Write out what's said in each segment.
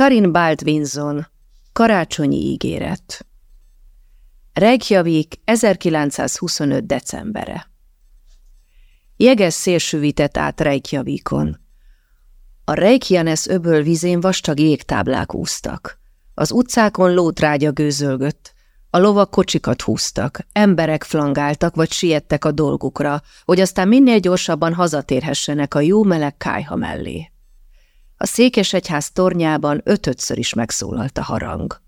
Karin Baldwinson Karácsonyi ígéret Reykjavik 1925. decembere Jeges szélsűvített át Reykjavikon. A Reykjanes öböl vizén vastag jégtáblák úsztak. Az utcákon lótrágya gőzölgött, a lovak kocsikat húztak, emberek flangáltak vagy siettek a dolgukra, hogy aztán minél gyorsabban hazatérhessenek a jó meleg kájha mellé. A székesegyház tornyában ötötször is megszólalt a harang.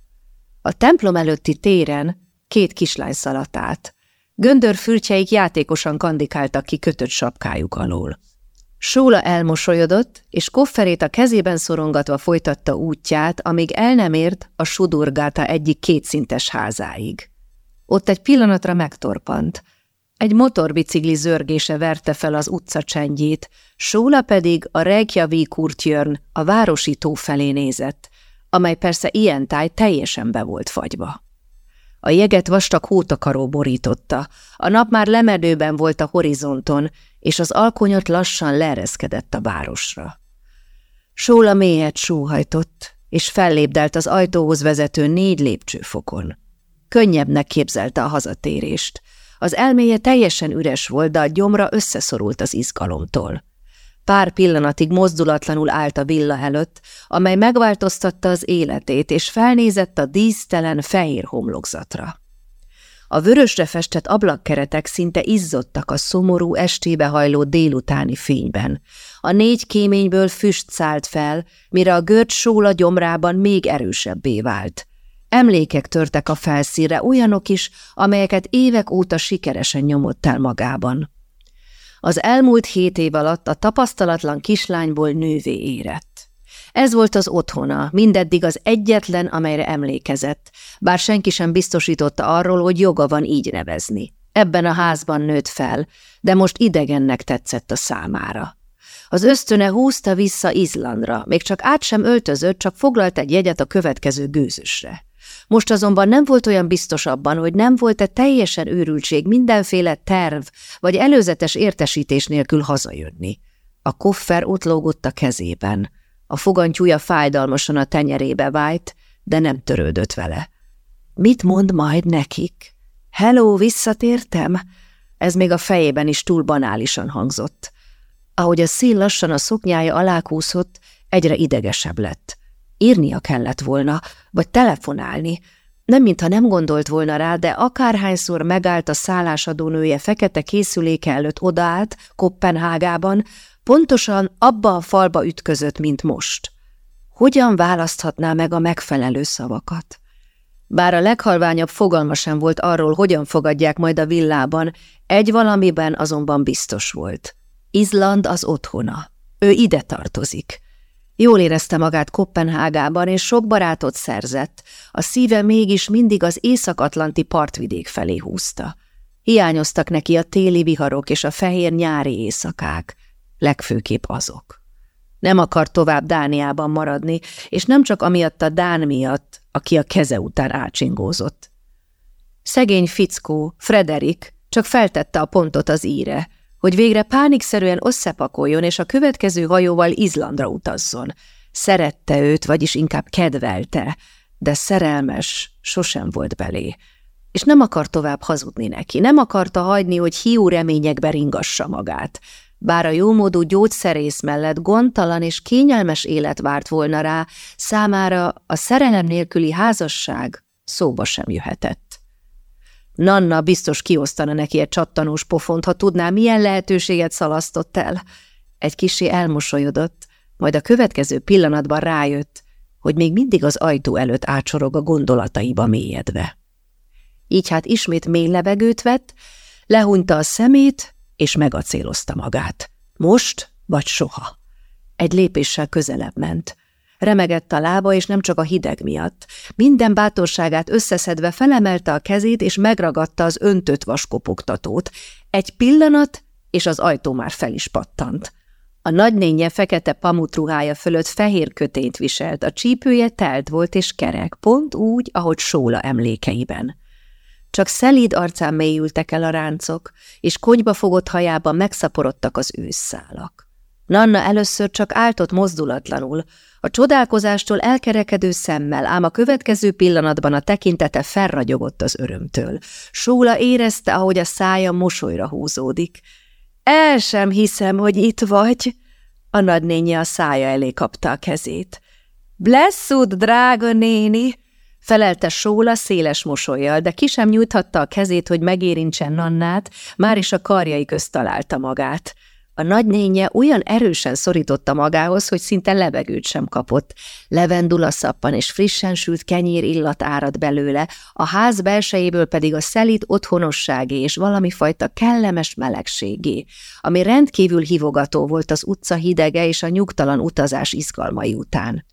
A templom előtti téren két kislány szaladt át. Göndör fürtjeik játékosan kandikáltak ki kötött sapkájuk alól. Sóla elmosolyodott, és kofferét a kezében szorongatva folytatta útját, amíg el nem ért a sudurgáta egyik kétszintes házáig. Ott egy pillanatra megtorpant. Egy motorbicikli zörgése verte fel az utca csendjét, Sóla pedig a Reykjavik úrtjörn a városi tó felé nézett, amely persze ilyen táj teljesen be volt fagyva. A jeget vastag hótakaró borította, a nap már lemedőben volt a horizonton, és az alkonyat lassan leereszkedett a városra. Sóla mélyet sóhajtott, és fellépdelt az ajtóhoz vezető négy lépcsőfokon. Könnyebbnek képzelte a hazatérést. Az elméje teljesen üres volt, de a gyomra összeszorult az izgalomtól. Pár pillanatig mozdulatlanul állt a villa előtt, amely megváltoztatta az életét, és felnézett a dísztelen fehér homlokzatra. A vörösre festett ablakkeretek szinte izzottak a szomorú, estébe hajló délutáni fényben. A négy kéményből füst szállt fel, mire a sóla gyomrában még erősebbé vált. Emlékek törtek a felszínre, olyanok is, amelyeket évek óta sikeresen nyomott el magában. Az elmúlt hét év alatt a tapasztalatlan kislányból nővé érett. Ez volt az otthona, mindeddig az egyetlen, amelyre emlékezett, bár senki sem biztosította arról, hogy joga van így nevezni. Ebben a házban nőtt fel, de most idegennek tetszett a számára. Az ösztöne húzta vissza Izlandra, még csak át sem öltözött, csak foglalt egy jegyet a következő gőzösre. Most azonban nem volt olyan biztos abban, hogy nem volt-e teljesen őrültség mindenféle terv vagy előzetes értesítés nélkül hazajönni. A koffer ott lógott a kezében. A fogantyúja fájdalmasan a tenyerébe vájt, de nem törődött vele. Mit mond majd nekik? Hello, visszatértem? Ez még a fejében is túl banálisan hangzott. Ahogy a szél lassan a szoknyája alá kúszott, egyre idegesebb lett. Írnia kellett volna, vagy telefonálni. Nem mintha nem gondolt volna rá, de akárhányszor megállt a szállásadónője fekete készüléke előtt odaállt Kopenhágában, pontosan abba a falba ütközött, mint most. Hogyan választhatná meg a megfelelő szavakat? Bár a leghalványabb fogalma sem volt arról, hogyan fogadják majd a villában, egy valamiben azonban biztos volt. Izland az otthona. Ő ide tartozik. Jól érezte magát Kopenhágában, és sok barátot szerzett, a szíve mégis mindig az észak-atlanti partvidék felé húzta. Hiányoztak neki a téli viharok és a fehér nyári éjszakák, legfőképp azok. Nem akar tovább Dániában maradni, és nem csak amiatt a Dán miatt, aki a keze után ácsingózott. Szegény fickó, Frederik, csak feltette a pontot az íre, hogy végre pánikszerűen összepakoljon, és a következő hajóval Izlandra utazzon. Szerette őt, vagyis inkább kedvelte, de szerelmes sosem volt belé. És nem akar tovább hazudni neki, nem akarta hagyni, hogy hiú reményekbe ringassa magát. Bár a jómódú gyógyszerész mellett gondtalan és kényelmes élet várt volna rá, számára a szerelem nélküli házasság szóba sem jöhetett. Nanna biztos kiosztana neki egy csattanós pofont, ha tudná, milyen lehetőséget szalasztott el. Egy kisé elmosolyodott, majd a következő pillanatban rájött, hogy még mindig az ajtó előtt átsorog a gondolataiba mélyedve. Így hát ismét mély levegőt vett, lehunta a szemét, és megacélozta magát. Most vagy soha. Egy lépéssel közelebb ment. Remegett a lába, és nem csak a hideg miatt. Minden bátorságát összeszedve felemelte a kezét, és megragadta az öntött vaskopogtatót. Egy pillanat, és az ajtó már fel is pattant. A nagynénye fekete pamutruhája fölött fehér kötényt viselt, a csípője telt volt és kerek, pont úgy, ahogy Sóla emlékeiben. Csak szelíd arcán mélyültek el a ráncok, és konyba fogott hajában megszaporodtak az ősszálak. Nanna először csak áltott mozdulatlanul, a csodálkozástól elkerekedő szemmel, ám a következő pillanatban a tekintete felragyogott az örömtől. Sóla érezte, ahogy a szája mosolyra húzódik. El sem hiszem, hogy itt vagy. A nagynénye a szája elé kapta a kezét. Blessud, drága néni! Felelte Sóla széles mosolyjal, de ki sem nyújthatta a kezét, hogy megérintsen Nannát, már is a karjai közt találta magát. A nagynénye olyan erősen szorította magához, hogy szinte levegőt sem kapott. Levendula szappan és frissen sült kenyér illat árad belőle, a ház belsejéből pedig a szelít otthonosságé és valami fajta kellemes melegségé, ami rendkívül hivogató volt az utca hidege és a nyugtalan utazás izgalmai után.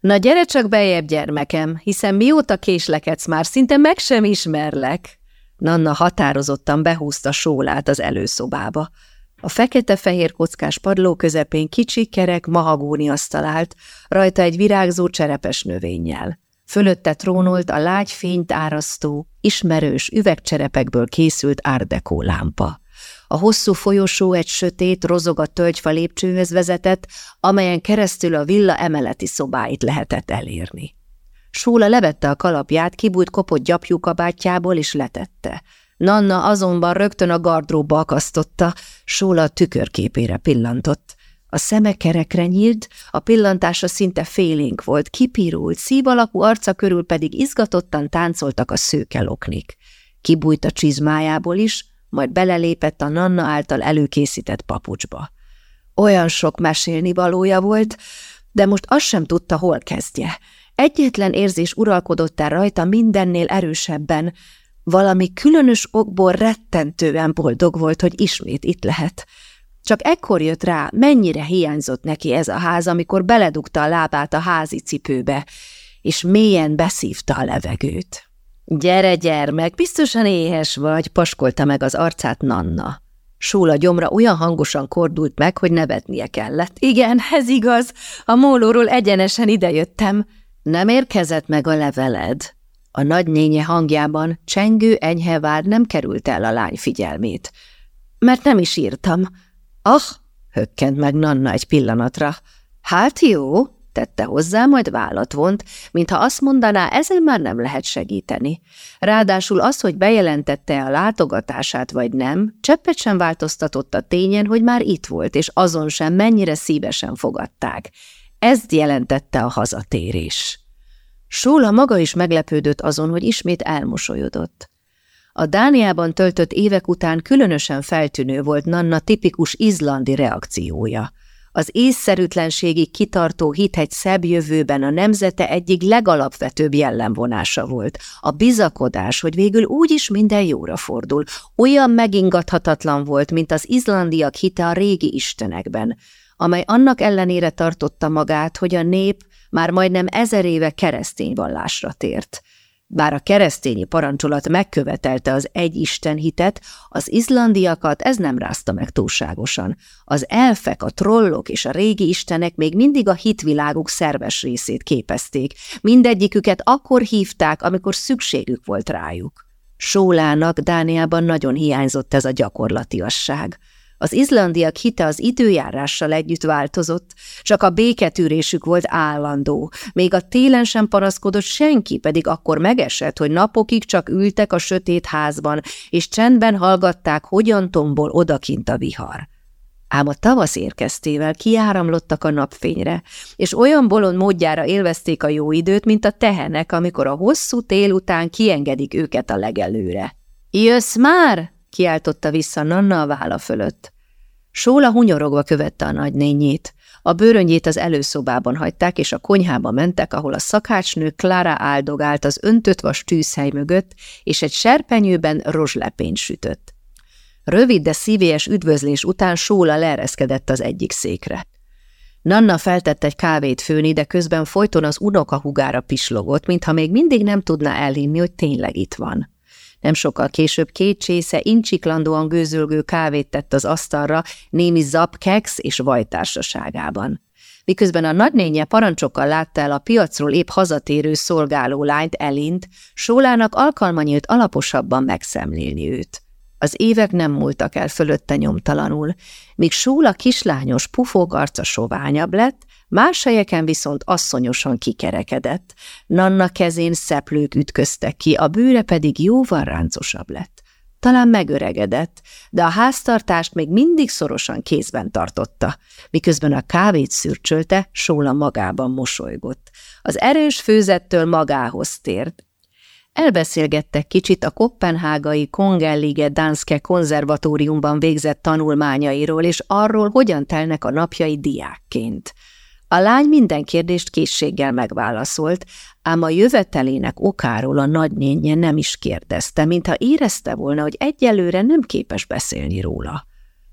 Na gyere csak bejebb, gyermekem, hiszen mióta késlekedsz már, szinte meg sem ismerlek. Nanna határozottan behúzta sólát az előszobába. A fekete-fehér kockás padló közepén kicsi kerek mahagóni asztalált, rajta egy virágzó cserepes növényjel. Fölötte trónolt a lágy fényt árasztó, ismerős üvegcserepekből készült árdekó lámpa. A hosszú folyosó egy sötét, rozogat tölgyfa lépcsőhöz vezetett, amelyen keresztül a villa emeleti szobáit lehetett elérni. Sóla levette a kalapját, kibújt kopott gyapjúkabátjából és letette. Nanna azonban rögtön a gardróba akasztotta, Sóla a tükörképére pillantott. A szeme kerekre nyílt, a pillantása szinte félénk volt, kipirult, szív alakú arca körül pedig izgatottan táncoltak a szőke loknik. Kibújt a csizmájából is, majd belelépett a Nanna által előkészített papucsba. Olyan sok mesélni valója volt, de most azt sem tudta, hol kezdje. Egyetlen érzés uralkodott el rajta mindennél erősebben, valami különös okból rettentően boldog volt, hogy ismét itt lehet. Csak ekkor jött rá, mennyire hiányzott neki ez a ház, amikor beledugta a lábát a házi cipőbe, és mélyen beszívta a levegőt. Gyere, gyermek, biztosan éhes vagy, paskolta meg az arcát Nanna. Sóla gyomra olyan hangosan kordult meg, hogy nevetnie kellett. Igen, ez igaz, a mólóról egyenesen idejöttem. Nem érkezett meg a leveled, a nagynénye hangjában csengő enyhe vár nem került el a lány figyelmét. Mert nem is írtam. Ah, hökkent meg Nanna egy pillanatra. Hát jó, tette hozzá, majd vállat vont, mintha azt mondaná, ezen már nem lehet segíteni. Ráadásul az, hogy bejelentette a látogatását vagy nem, cseppet sem változtatott a tényen, hogy már itt volt, és azon sem mennyire szívesen fogadták. Ezt jelentette a hazatérés. Sóla maga is meglepődött azon, hogy ismét elmosolyodott. A Dániában töltött évek után különösen feltűnő volt Nanna tipikus izlandi reakciója. Az észszerűtlenségi kitartó hit egy szebb jövőben a nemzete egyik legalapvetőbb jellemvonása volt. A bizakodás, hogy végül úgyis minden jóra fordul, olyan megingathatatlan volt, mint az izlandiak hite a régi istenekben, amely annak ellenére tartotta magát, hogy a nép már majdnem ezer éve keresztény vallásra tért. Bár a keresztényi parancsolat megkövetelte az egy Isten hitet, az izlandiakat ez nem rázta meg túlságosan. Az elfek, a trollok és a régi istenek még mindig a hitviláguk szerves részét képezték. Mindegyiküket akkor hívták, amikor szükségük volt rájuk. Sólának Dániában nagyon hiányzott ez a gyakorlatiasság. Az izlandiak hite az időjárással együtt változott, csak a béketűrésük volt állandó, még a télen sem panaszkodott senki, pedig akkor megesett, hogy napokig csak ültek a sötét házban, és csendben hallgatták, hogyan tombol odakint a vihar. Ám a tavasz érkeztével kiáramlottak a napfényre, és olyan bolond módjára élvezték a jó időt, mint a tehenek, amikor a hosszú tél után kiengedik őket a legelőre. – Jössz már? Kiáltotta vissza Nanna a válla fölött. Sóla hunyorogva követte a nagynényét. A bőröngyét az előszobában hagyták, és a konyhába mentek, ahol a szakácsnő Klára áldogált az öntött vas tűzhely mögött, és egy serpenyőben rozslepényt sütött. Rövid, de szívélyes üdvözlés után Sóla leereszkedett az egyik székre. Nanna feltett egy kávét főni, de közben folyton az unokahugára pislogott, mintha még mindig nem tudná elhinni, hogy tényleg itt van. Nem sokkal később két csésze incsiklandóan gőzölgő kávét tett az asztalra némi zapkex és vajtársaságában. Miközben a nagynénye parancsokkal látta el a piacról épp hazatérő szolgáló lányt elint, Sólának alkalma nyílt alaposabban megszemlélni őt. Az évek nem múltak el fölötte nyomtalanul, míg Sóla kislányos, pufók arca soványabb lett, más helyeken viszont asszonyosan kikerekedett, Nanna kezén szeplők ütköztek ki, a bőre pedig jóval ráncosabb lett. Talán megöregedett, de a háztartást még mindig szorosan kézben tartotta. Miközben a kávét szürcsölte, Sóla magában mosolygott. Az erős főzettől magához tért. Elbeszélgettek kicsit a kopenhágai Kongellige Danske konzervatóriumban végzett tanulmányairól, és arról, hogyan telnek a napjai diákként. A lány minden kérdést készséggel megválaszolt, ám a jövetelének okáról a nagynénye nem is kérdezte, mintha érezte volna, hogy egyelőre nem képes beszélni róla.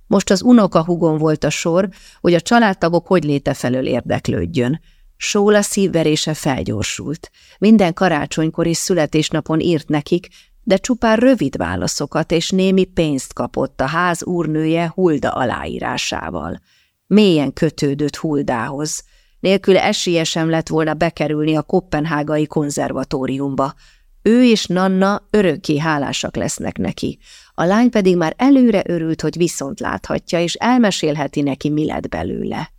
Most az unokahugon volt a sor, hogy a családtagok hogy léte felől érdeklődjön. Sóla szívverése felgyorsult. Minden karácsonykor és születésnapon írt nekik, de csupán rövid válaszokat és némi pénzt kapott a ház úrnője Hulda aláírásával. Mélyen kötődött Huldához. Nélküle esélye sem lett volna bekerülni a kopenhágai konzervatóriumba. Ő és Nanna örökké hálásak lesznek neki. A lány pedig már előre örült, hogy viszont láthatja, és elmesélheti neki, mi lett belőle.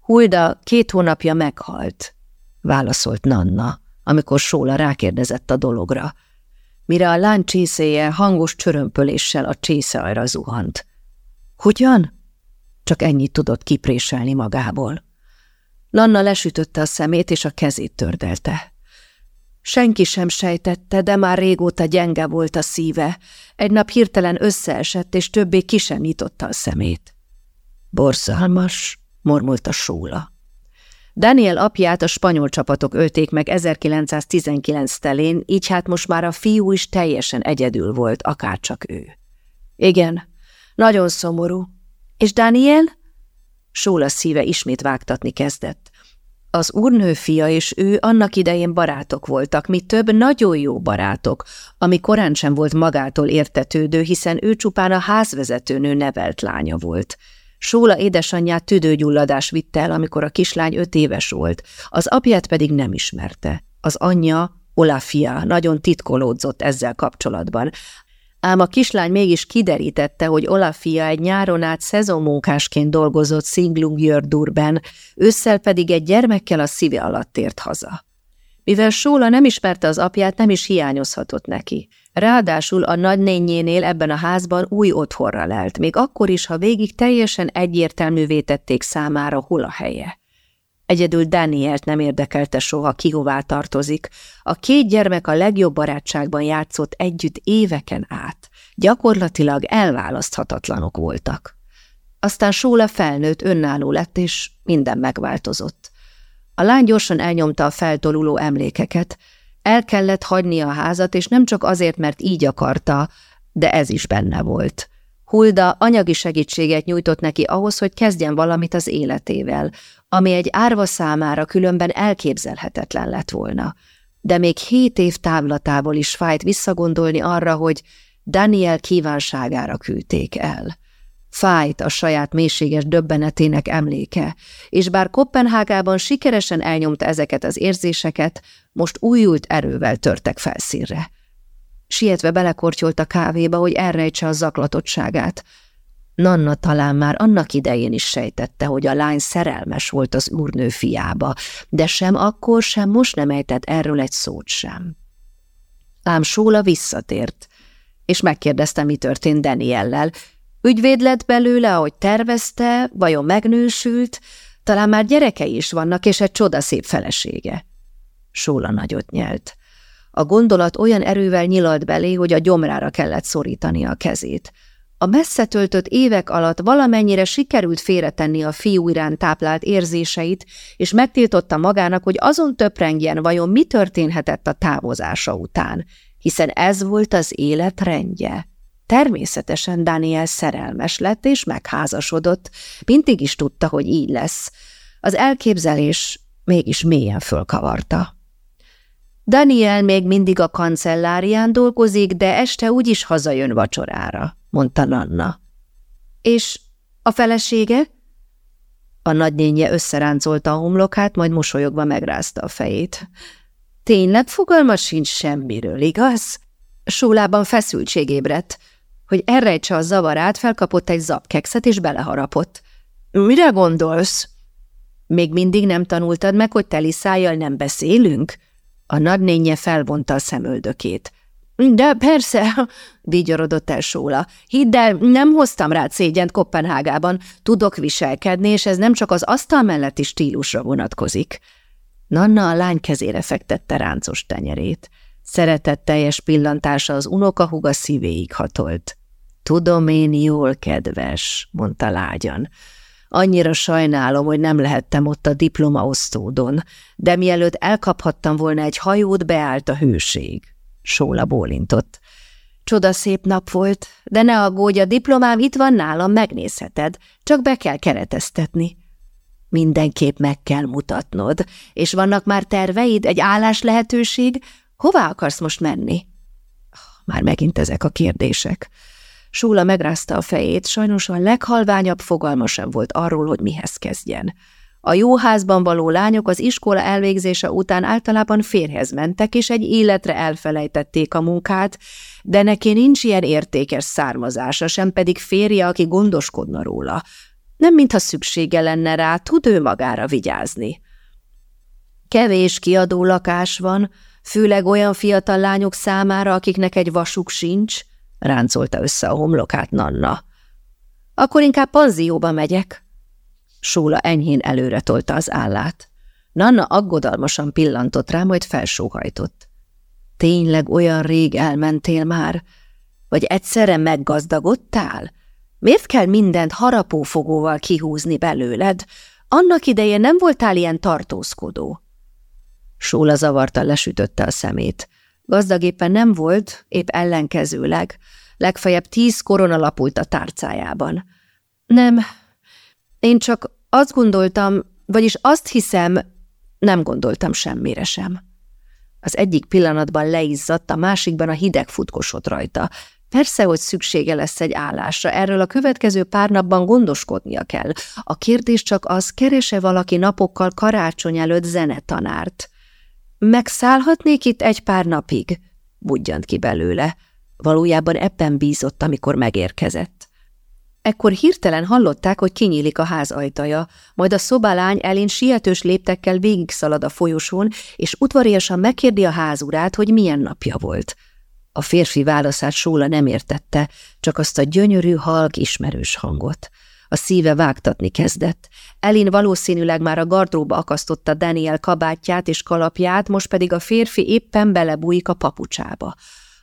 Hulda két hónapja meghalt, válaszolt Nanna, amikor Sóla rákérdezett a dologra. Mire a lány csészéje hangos csörömpöléssel a csésze zuhant. Hogyan? Csak ennyit tudott kipréselni magából. Lanna lesütötte a szemét, és a kezét tördelte. Senki sem sejtette, de már régóta gyenge volt a szíve. Egy nap hirtelen összeesett, és többé ki sem nyitotta a szemét. Borzalmas, mormolta Sóla. Daniel apját a spanyol csapatok ölték meg 1919 telén, így hát most már a fiú is teljesen egyedül volt, akárcsak ő. Igen, nagyon szomorú, és Daniel? Sóla szíve ismét vágtatni kezdett. Az úrnő fia és ő annak idején barátok voltak, mi több nagyon jó barátok, ami korán sem volt magától értetődő, hiszen ő csupán a házvezetőnő nevelt lánya volt. Sóla édesanyját tüdőgyulladás vitte el, amikor a kislány öt éves volt, az apját pedig nem ismerte. Az anyja, Olafia, nagyon titkolódzott ezzel kapcsolatban, ám a kislány mégis kiderítette, hogy Olafia egy nyáron át szezonmunkásként dolgozott Singlungjördurben, ősszel pedig egy gyermekkel a szíve alatt tért haza. Mivel Sóla nem ismerte az apját, nem is hiányozhatott neki. Ráadásul a nagynényénél ebben a házban új otthonra lelt, még akkor is, ha végig teljesen egyértelművé tették számára, hol a helye. Egyedül Danielt nem érdekelte soha, ki hová tartozik. A két gyermek a legjobb barátságban játszott együtt éveken át. Gyakorlatilag elválaszthatatlanok voltak. Aztán Sóla felnőtt, önálló lett, és minden megváltozott. A lány gyorsan elnyomta a feltoluló emlékeket. El kellett hagynia a házat, és nem csak azért, mert így akarta, de ez is benne volt. Hulda anyagi segítséget nyújtott neki ahhoz, hogy kezdjen valamit az életével, ami egy árva számára különben elképzelhetetlen lett volna. De még hét év távlatából is fájt visszagondolni arra, hogy Daniel kívánságára küldték el. Fájt a saját mélységes döbbenetének emléke, és bár Kopenhágában sikeresen elnyomta ezeket az érzéseket, most újult erővel törtek felszínre. Sietve belekortyolt a kávéba, hogy elrejtse a zaklatottságát. Nanna talán már annak idején is sejtette, hogy a lány szerelmes volt az úrnő fiába, de sem akkor, sem most nem ejtett erről egy szót sem. Ám Sóla visszatért, és megkérdezte, mi történt Daniellel. Ügyvéd lett belőle, ahogy tervezte, vajon megnősült, talán már gyerekei is vannak, és egy csodaszép felesége. Sóla nagyot nyelt. A gondolat olyan erővel nyilalt belé, hogy a gyomrára kellett szorítani a kezét. A messze töltött évek alatt valamennyire sikerült félretenni a fiú iránt táplált érzéseit, és megtiltotta magának, hogy azon töprengjen, vajon mi történhetett a távozása után, hiszen ez volt az élet rendje. Természetesen Daniel szerelmes lett és megházasodott, mindig is tudta, hogy így lesz. Az elképzelés mégis mélyen fölkavarta. Daniel még mindig a kancellárián dolgozik, de este úgyis hazajön vacsorára, mondta Nanna. És a felesége? A nagynénye összeráncolta a homlokát, majd mosolyogva megrázta a fejét. Tényleg fogalma sincs semmiről, igaz? Sólában feszültség ébredt. Hogy elrejtse a zavarát, felkapott egy zapkekszet és beleharapott. – Mire gondolsz? – Még mindig nem tanultad meg, hogy teli szájjal nem beszélünk? A nagynénye felvonta a szemöldökét. De persze, vigyorodott el Sóla. Hidd el, nem hoztam rá szégyent Kopenhágában. Tudok viselkedni, és ez nem csak az asztal melletti stílusra vonatkozik. Nanna a lány kezére fektette ráncos tenyerét. Szeretetteljes pillantása az unokahuga szívéig hatolt. Tudom én jól, kedves, mondta lágyan. Annyira sajnálom, hogy nem lehettem ott a diplomaosztódon, de mielőtt elkaphattam volna egy hajót, beállt a hőség. Sóla bólintott. Csoda szép nap volt, de ne aggódj, a diplomám itt van nálam, megnézheted, csak be kell kereteztetni. Mindenképp meg kell mutatnod, és vannak már terveid, egy állás lehetőség, hová akarsz most menni? Már megint ezek a kérdések. Súla megrázta a fejét, sajnos a leghalványabb fogalma sem volt arról, hogy mihez kezdjen. A jó házban való lányok az iskola elvégzése után általában férhez mentek, és egy életre elfelejtették a munkát, de neki nincs ilyen értékes származása, sem pedig férje, aki gondoskodna róla. Nem mintha szüksége lenne rá, tud ő magára vigyázni. Kevés kiadó lakás van, főleg olyan fiatal lányok számára, akiknek egy vasuk sincs, ráncolta össze a homlokát Nanna. Akkor inkább panzióba megyek, Sóla enyhén előre tolta az állát. Nanna aggodalmasan pillantott rá, majd felsóhajtott. Tényleg olyan rég elmentél már? Vagy egyszerre meggazdagodtál? Miért kell mindent harapófogóval kihúzni belőled? Annak idején nem voltál ilyen tartózkodó. Sóla zavarta lesütötte a szemét. Gazdag éppen nem volt, épp ellenkezőleg. Legfeljebb tíz korona lapult a tárcájában. Nem, én csak azt gondoltam, vagyis azt hiszem, nem gondoltam semmire sem. Az egyik pillanatban leizzadt, a másikban a hideg futkosott rajta. Persze, hogy szüksége lesz egy állásra, erről a következő pár napban gondoskodnia kell. A kérdés csak az, kerese valaki napokkal karácsony előtt zenetanárt. Megszállhatnék itt egy pár napig? Budjant ki belőle. Valójában ebben bízott, amikor megérkezett. Ekkor hirtelen hallották, hogy kinyílik a ház ajtaja, majd a szobálány elén sietős léptekkel végigszalad a folyosón, és udvariasan megkérdi a házurát, hogy milyen napja volt. A férfi válaszát Sóla nem értette, csak azt a gyönyörű, halk, ismerős hangot. A szíve vágtatni kezdett. Elin valószínűleg már a gardróba akasztotta Daniel kabátját és kalapját, most pedig a férfi éppen belebújik a papucsába.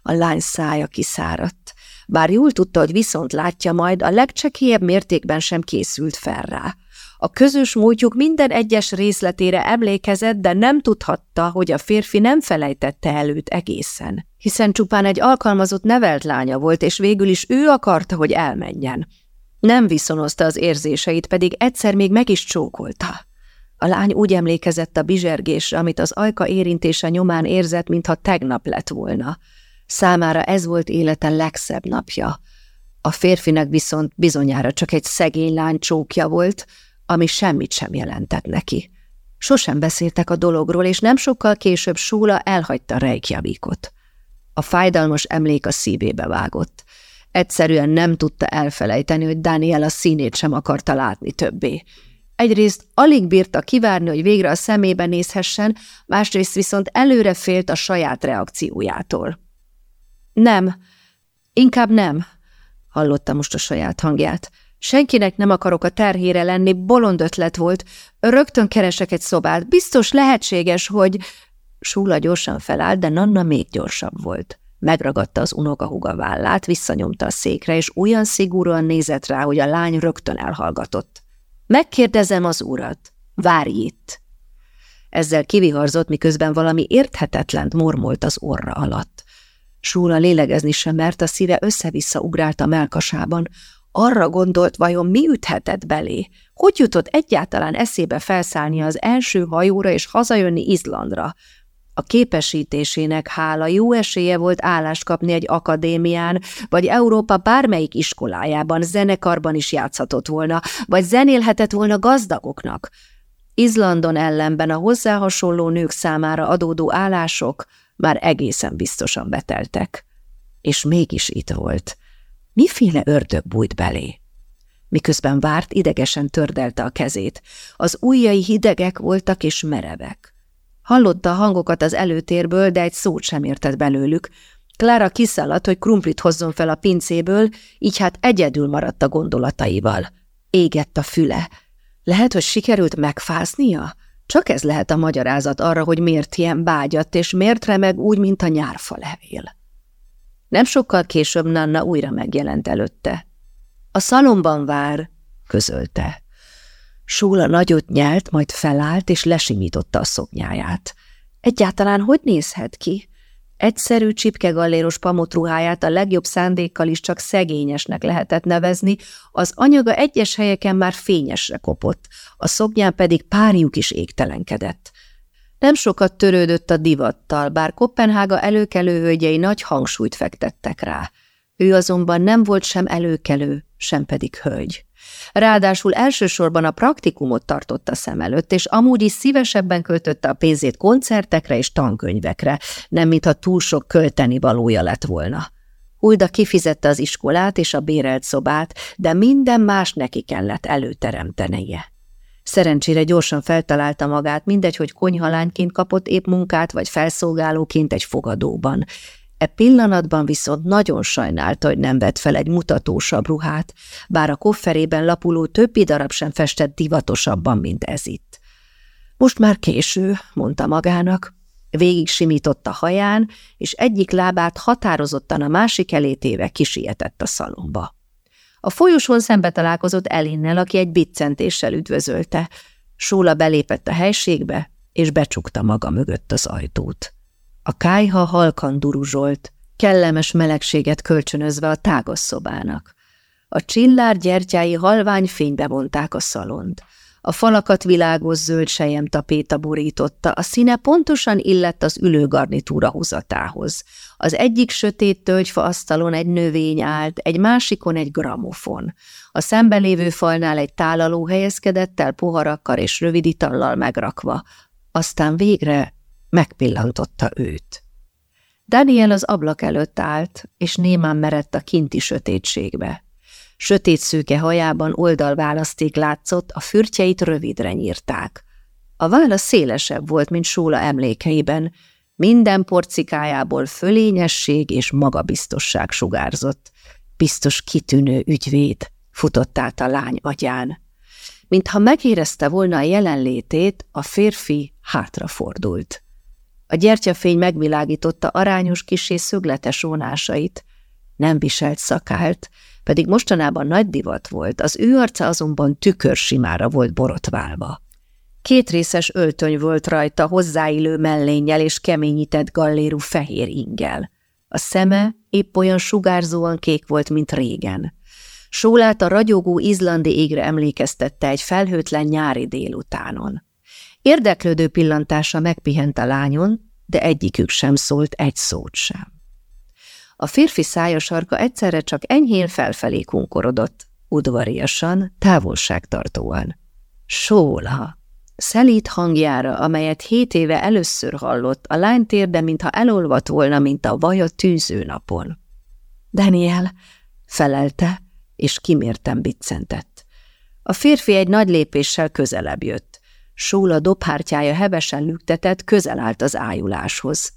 A lány szája kiszáradt. Bár jól tudta, hogy viszont látja majd, a legcsekélyebb mértékben sem készült fel rá. A közös múltjuk minden egyes részletére emlékezett, de nem tudhatta, hogy a férfi nem felejtette előtt egészen, hiszen csupán egy alkalmazott nevelt lánya volt, és végül is ő akarta, hogy elmenjen. Nem viszonozta az érzéseit, pedig egyszer még meg is csókolta. A lány úgy emlékezett a bizsergésre, amit az ajka érintése nyomán érzett, mintha tegnap lett volna. Számára ez volt élete legszebb napja. A férfinek viszont bizonyára csak egy szegény lány csókja volt, ami semmit sem jelentett neki. Sosem beszéltek a dologról, és nem sokkal később Sóla elhagyta Reykjavikot. A fájdalmas emlék a szívébe vágott. Egyszerűen nem tudta elfelejteni, hogy Daniel a színét sem akarta látni többé. Egyrészt alig bírta kivárni, hogy végre a szemébe nézhessen, másrészt viszont előre félt a saját reakciójától. Nem, inkább nem, hallotta most a saját hangját. Senkinek nem akarok a terhére lenni, bolond ötlet volt. Rögtön keresek egy szobát. Biztos lehetséges, hogy... Súla gyorsan felállt, de Nanna még gyorsabb volt. Megragadta az unokahuga vállát, visszanyomta a székre, és olyan szigorúan nézett rá, hogy a lány rögtön elhallgatott. Megkérdezem az urat. Várj itt! Ezzel kiviharzott, miközben valami érthetetlent mormolt az orra alatt. Súla lélegezni sem mert, a szíve össze-vissza ugrált a melkasában. Arra gondolt, vajon mi üthetett belé? Hogy jutott egyáltalán eszébe felszállni az első hajóra és hazajönni Izlandra? A képesítésének hála jó esélye volt állást kapni egy akadémián, vagy Európa bármelyik iskolájában, zenekarban is játszhatott volna, vagy zenélhetett volna gazdagoknak. Izlandon ellenben a hozzá hasonló nők számára adódó állások már egészen biztosan beteltek. És mégis itt volt. Miféle ördög bújt belé? Miközben várt, idegesen tördelte a kezét. Az ujjai hidegek voltak és merevek. Hallotta a hangokat az előtérből, de egy szót sem értett belőlük. Klára kiszaladt, hogy krumplit hozzon fel a pincéből, így hát egyedül maradt a gondolataival. Égett a füle. Lehet, hogy sikerült megfáznia? Csak ez lehet a magyarázat arra, hogy miért ilyen bágyat, és miért remeg úgy, mint a nyárfa levél. Nem sokkal később Nanna újra megjelent előtte. A szalomban vár, közölte. Súla nagyot nyelt, majd felállt, és lesimította a szoknyáját. Egyáltalán hogy nézhet ki? Egyszerű csipkegalléros pamotruháját a legjobb szándékkal is csak szegényesnek lehetett nevezni, az anyaga egyes helyeken már fényesre kopott, a szoknyán pedig párjuk is égtelenkedett. Nem sokat törődött a divattal, bár Kopenhága előkelő hölgyei nagy hangsúlyt fektettek rá. Ő azonban nem volt sem előkelő, sem pedig hölgy. Ráadásul elsősorban a praktikumot tartotta szem előtt, és amúgy is szívesebben költötte a pénzét koncertekre és tankönyvekre, nem mintha túl sok költeni valója lett volna. Hulda kifizette az iskolát és a bérelt szobát, de minden más neki kellett előteremtenie. Szerencsére gyorsan feltalálta magát, mindegy, hogy konyhalányként kapott épp munkát, vagy felszolgálóként egy fogadóban. E pillanatban viszont nagyon sajnálta, hogy nem vett fel egy mutatósabb ruhát, bár a kofferében lapuló többi darab sem festett divatosabban, mint ez itt. Most már késő, mondta magának, végig simított a haján, és egyik lábát határozottan a másik elé téve kisietett a szalomba. A folyosón szembe találkozott Elinnel, aki egy biccentéssel üdvözölte. Sóla belépett a helységbe, és becsukta maga mögött az ajtót. A kájha halkan duruzsolt, kellemes melegséget kölcsönözve a tágos szobának. A csillár gyertyái halvány fénybe vonták a szalont. A falakat világos zöld sejem tapéta borította, a színe pontosan illett az ülőgarnitúra húzatához. Az egyik sötét tölgyfa asztalon egy növény állt, egy másikon egy gramofon. A szembelévő falnál egy tálaló helyezkedett el poharakkal és röviditallal megrakva. Aztán végre megpillantotta őt. Daniel az ablak előtt állt, és némán merett a kinti sötétségbe. Sötét szőke hajában oldalválaszték látszott, a fürtjeit rövidre nyírták. A válasz szélesebb volt, mint Sóla emlékeiben, minden porcikájából fölényesség és magabiztosság sugárzott. Biztos kitűnő ügyvéd futott át a lány agyán. Mintha megérezte volna a jelenlétét, a férfi hátrafordult. A gyertyafény megvilágította arányos kisé szögletes ónásait. Nem viselt szakált, pedig mostanában nagy divat volt, az ő arca azonban tükörsimára volt borotválva. Kétrészes öltöny volt rajta hozzáillő mellénnyel és keményített gallérú fehér ingel. A szeme épp olyan sugárzóan kék volt, mint régen. Sólát a ragyogó izlandi égre emlékeztette egy felhőtlen nyári délutánon. Érdeklődő pillantása megpihent a lányon, de egyikük sem szólt egy szót sem. A férfi szája sarka egyszerre csak enyhén felfelé kunkorodott, udvariasan, távolságtartóan. Sóla! Szelít hangjára, amelyet hét éve először hallott, a lány térde, mintha elolvadt volna, mint a vaj a tűzőnapon. Daniel, felelte, és kimértem biccentett. A férfi egy nagy lépéssel közelebb jött. Sóla dobhártyája hevesen lüktetett, közel állt az ájuláshoz.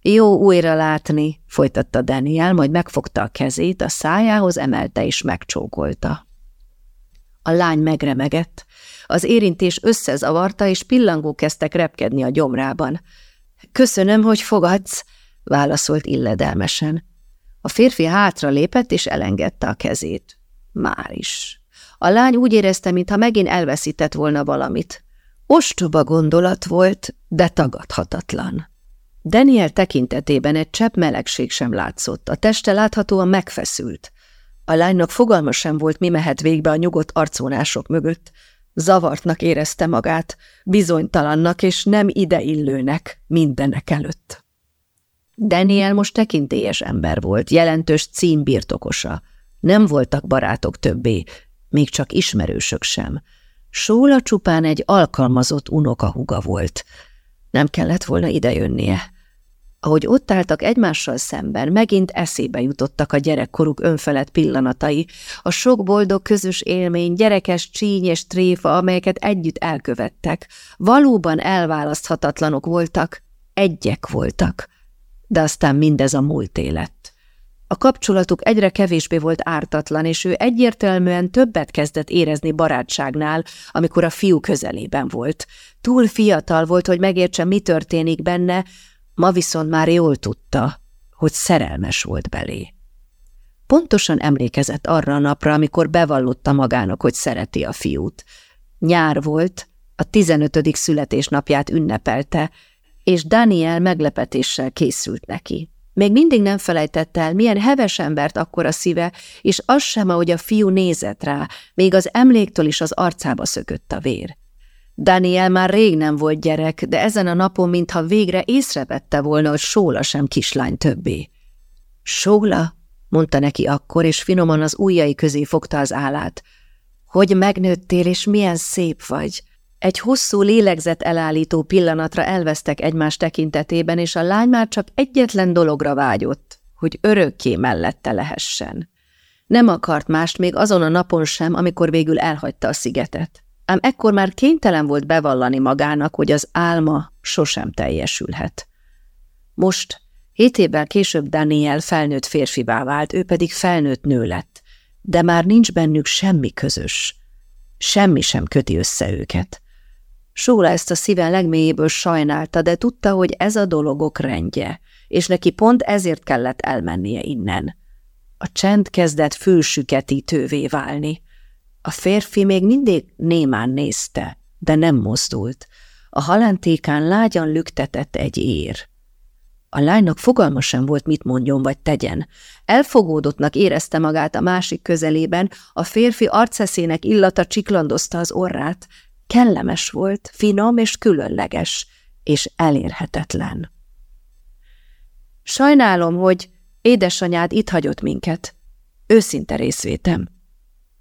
Jó újra látni, folytatta Daniel, majd megfogta a kezét, a szájához emelte és megcsókolta. A lány megremegett, az érintés összezavarta, és pillangó kezdtek repkedni a gyomrában. Köszönöm, hogy fogadsz, válaszolt illedelmesen. A férfi hátra lépett, és elengedte a kezét. Már is. A lány úgy érezte, mintha megint elveszített volna valamit. Ostoba gondolat volt, de tagadhatatlan. Daniel tekintetében egy csepp melegség sem látszott, a teste láthatóan megfeszült. A lánynak fogalma sem volt, mi mehet végbe a nyugodt arcónások mögött. Zavartnak érezte magát, bizonytalannak és nem ideillőnek mindenek előtt. Daniel most tekintélyes ember volt, jelentős cím. Nem voltak barátok többé, még csak ismerősök sem. Sóla csupán egy alkalmazott unokahuga volt. Nem kellett volna idejönnie. Ahogy ott álltak egymással szemben, megint eszébe jutottak a gyerekkoruk önfelett pillanatai, a sok boldog közös élmény, gyerekes csíny és tréfa, amelyeket együtt elkövettek. Valóban elválaszthatatlanok voltak, egyek voltak, de aztán mindez a múlt élet. A kapcsolatuk egyre kevésbé volt ártatlan, és ő egyértelműen többet kezdett érezni barátságnál, amikor a fiú közelében volt. Túl fiatal volt, hogy megértse, mi történik benne, ma viszont már jól tudta, hogy szerelmes volt belé. Pontosan emlékezett arra a napra, amikor bevallotta magának, hogy szereti a fiút. Nyár volt, a tizenötödik születésnapját ünnepelte, és Daniel meglepetéssel készült neki. Még mindig nem felejtette el, milyen heves embert akkor a szíve, és az sem, ahogy a fiú nézett rá, még az emléktől is az arcába szökött a vér. Daniel már rég nem volt gyerek, de ezen a napon mintha végre észrevette volna, hogy Sóla sem kislány többé. Sóla, mondta neki akkor, és finoman az ujjai közé fogta az állát. Hogy megnőttél, és milyen szép vagy! Egy hosszú lélegzet elállító pillanatra elvesztek egymás tekintetében, és a lány már csak egyetlen dologra vágyott, hogy örökké mellette lehessen. Nem akart mást még azon a napon sem, amikor végül elhagyta a szigetet. Ám ekkor már kénytelen volt bevallani magának, hogy az álma sosem teljesülhet. Most, hét évvel később Daniel felnőtt férfivá vált, ő pedig felnőtt nő lett, de már nincs bennük semmi közös. Semmi sem köti össze őket. Sóla ezt a szíve legmélyéből sajnálta, de tudta, hogy ez a dologok rendje, és neki pont ezért kellett elmennie innen. A csend kezdett fülsüketítővé válni. A férfi még mindig némán nézte, de nem mozdult. A halántékán lágyan lüktetett egy ér. A lánynak fogalma sem volt, mit mondjon vagy tegyen. Elfogódottnak érezte magát a másik közelében, a férfi arceszének illata csiklandozta az orrát, Kellemes volt, finom és különleges, és elérhetetlen. Sajnálom, hogy édesanyád itt hagyott minket. Őszinte részvétem.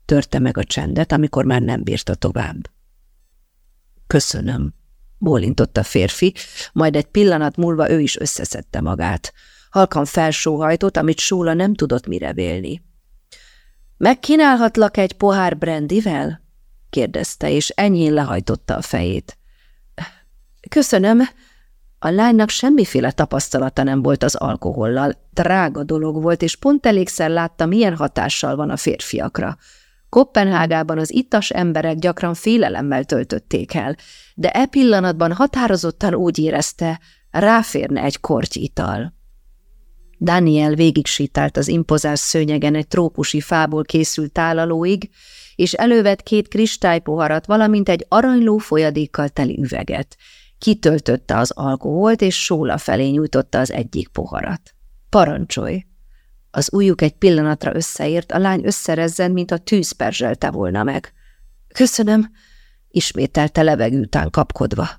Törte meg a csendet, amikor már nem bírta tovább. Köszönöm, bólintott a férfi, majd egy pillanat múlva ő is összeszedte magát. Halkan felsóhajtott, amit Sóla nem tudott mire vélni. Megkínálhatlak egy pohár brandivel? Kérdezte, és enyhén lehajtotta a fejét. Köszönöm. A lánynak semmiféle tapasztalata nem volt az alkohollal. Drága dolog volt, és pont elégszer látta, milyen hatással van a férfiakra. Kopenhágában az ittas emberek gyakran félelemmel töltötték el, de e pillanatban határozottan úgy érezte, ráférne egy korty ital. Daniel végig sétált az impozás szőnyegen egy trópusi fából készült tálalóig, és elővett két kristálypoharat, valamint egy aranyló folyadékkal teli üveget. Kitöltötte az alkoholt, és sóla felé nyújtotta az egyik poharat. Parancsolj! Az ujjuk egy pillanatra összeért, a lány összerezzen, mint a tűz perzselte volna meg. Köszönöm, ismételte levegő után kapkodva.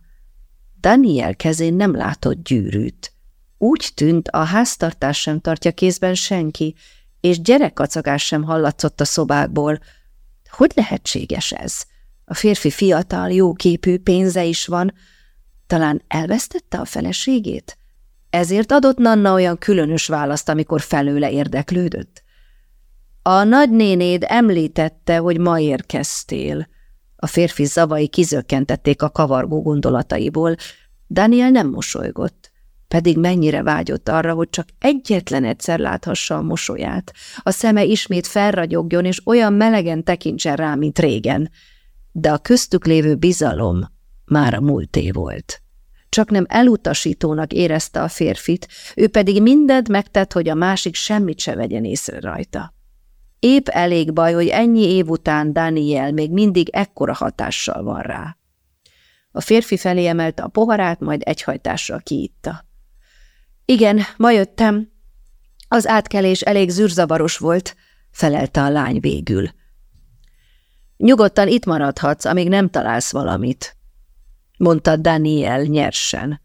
Daniel kezén nem látott gyűrűt. Úgy tűnt, a háztartás sem tartja kézben senki, és gyerekkacagás sem hallatszott a szobákból, hogy lehetséges ez? A férfi fiatal, jóképű, pénze is van. Talán elvesztette a feleségét? Ezért adott Nanna olyan különös választ, amikor felőle érdeklődött? A nagynénéd említette, hogy ma érkeztél. A férfi zavai kizökkentették a kavargó gondolataiból. Daniel nem mosolygott pedig mennyire vágyott arra, hogy csak egyetlen egyszer láthassa a mosolyát, a szeme ismét felragyogjon, és olyan melegen tekintsen rá, mint régen. De a köztük lévő bizalom már a múlté volt. Csak nem elutasítónak érezte a férfit, ő pedig mindent megtett, hogy a másik semmit se vegyen észre rajta. Épp elég baj, hogy ennyi év után Daniel még mindig ekkora hatással van rá. A férfi felé emelte a poharát, majd egyhajtásra kiitta. Igen, ma jöttem. Az átkelés elég zűrzavaros volt, felelte a lány végül. Nyugodtan itt maradhatsz, amíg nem találsz valamit, mondta Daniel nyersen.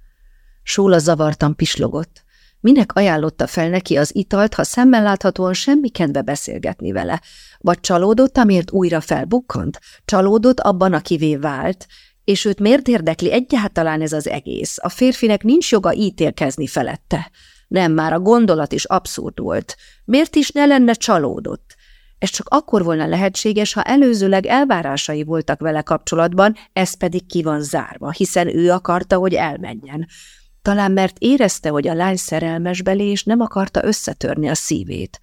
Sóla zavartan pislogott. Minek ajánlotta fel neki az italt, ha szemmel láthatóan semmi kedve beszélgetni vele? Vagy csalódott, amiért újra felbukkant? Csalódott abban, akivé vált, És őt miért érdekli egyáltalán ez az egész? A férfinek nincs joga ítélkezni felette. Nem, már a gondolat is abszurd volt. Miért is ne lenne csalódott? Ez csak akkor volna lehetséges, ha előzőleg elvárásai voltak vele kapcsolatban, ez pedig ki van zárva, hiszen ő akarta, hogy elmenjen. Talán mert érezte, hogy a lány szerelmes belé, és nem akarta összetörni a szívét.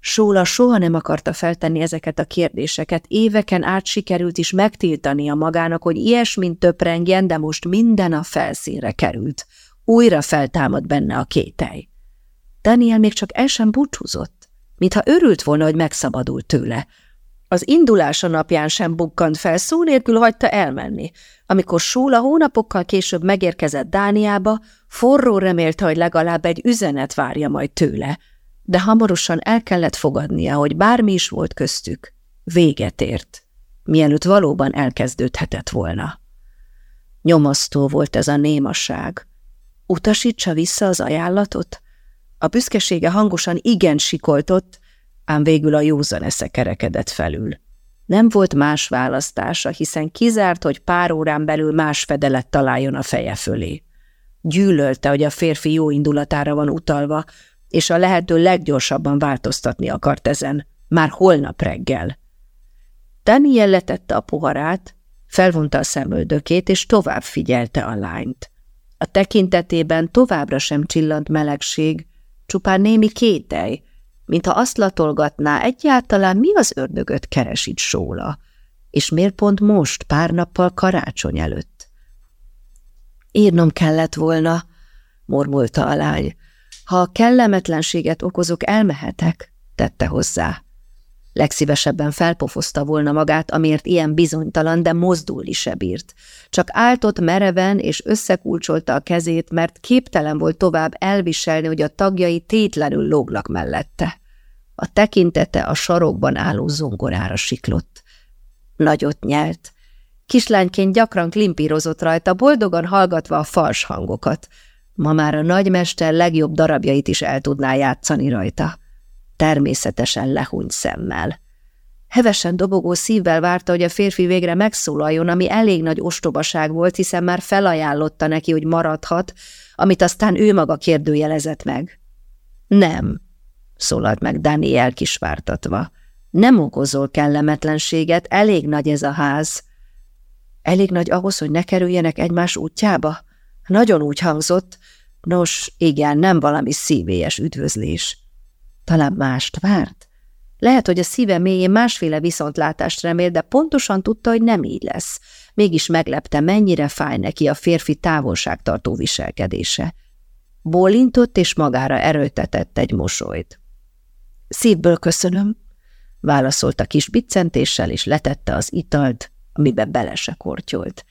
Sóla soha nem akarta feltenni ezeket a kérdéseket, éveken át sikerült is megtiltania magának, hogy ilyesmint töprengjen, de most minden a felszínre került. Újra feltámad benne a kételj. Daniel még csak el sem búcsúzott, mintha örült volna, hogy megszabadult tőle. Az indulása napján sem bukkant fel, szó nélkül hagyta elmenni. Amikor Sóla hónapokkal később megérkezett Dániába, forró remélte, hogy legalább egy üzenet várja majd tőle, de hamarosan el kellett fogadnia, hogy bármi is volt köztük, véget ért, mielőtt valóban elkezdődhetett volna. Nyomasztó volt ez a némaság. Utasítsa vissza az ajánlatot? A büszkesége hangosan igen sikoltott, ám végül a józan esze kerekedett felül. Nem volt más választása, hiszen kizárt, hogy pár órán belül más fedelet találjon a feje fölé. Gyűlölte, hogy a férfi jó indulatára van utalva, és a lehető leggyorsabban változtatni akart ezen, már holnap reggel. Daniel letette a poharát, felvonta a szemöldökét, és tovább figyelte a lányt. A tekintetében továbbra sem csillant melegség, csupán némi kételj, mintha azt latolgatná egyáltalán mi az ördögöt keres itt sóla, és miért pont most, pár nappal karácsony előtt. Írnom kellett volna, mormolta a lány. Ha kellemetlenséget okozok, elmehetek, tette hozzá. Legszívesebben felpofozta volna magát, amiért ilyen bizonytalan, de mozdulni se bírt. Csak áltott mereven és összekulcsolta a kezét, mert képtelen volt tovább elviselni, hogy a tagjai tétlenül lóglak mellette. A tekintete a sarokban álló zongorára siklott. Nagyot nyelt. Kislányként gyakran klimpírozott rajta, boldogan hallgatva a fals hangokat. Ma már a nagymester legjobb darabjait is el tudná játszani rajta természetesen lehúnyt szemmel. Hevesen dobogó szívvel várta, hogy a férfi végre megszólaljon, ami elég nagy ostobaság volt, hiszen már felajánlotta neki, hogy maradhat, amit aztán ő maga kérdőjelezett meg. Nem, szólalt meg Daniel kisvártatva. Nem okozol kellemetlenséget, elég nagy ez a ház. Elég nagy ahhoz, hogy ne kerüljenek egymás útjába? Nagyon úgy hangzott. Nos, igen, nem valami szívélyes üdvözlés. Talán mást várt? Lehet, hogy a szíve mélyén másféle viszontlátást remél, de pontosan tudta, hogy nem így lesz. Mégis meglepte, mennyire fáj neki a férfi távolságtartó viselkedése. Bólintott és magára erőltetett egy mosolyt. Szívből köszönöm, válaszolta kis biccentéssel, és letette az italt, amibe bele se kortyolt.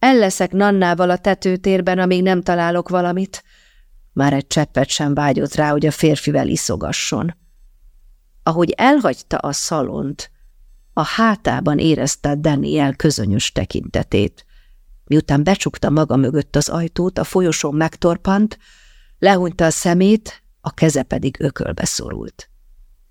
Elleszek Nannával a tetőtérben, amíg nem találok valamit. Már egy cseppet sem vágyott rá, hogy a férfivel iszogasson. Ahogy elhagyta a szalont, a hátában érezte Daniel közönyös tekintetét. Miután becsukta maga mögött az ajtót, a folyosón megtorpant, lehúnyta a szemét, a keze pedig ökölbe szorult.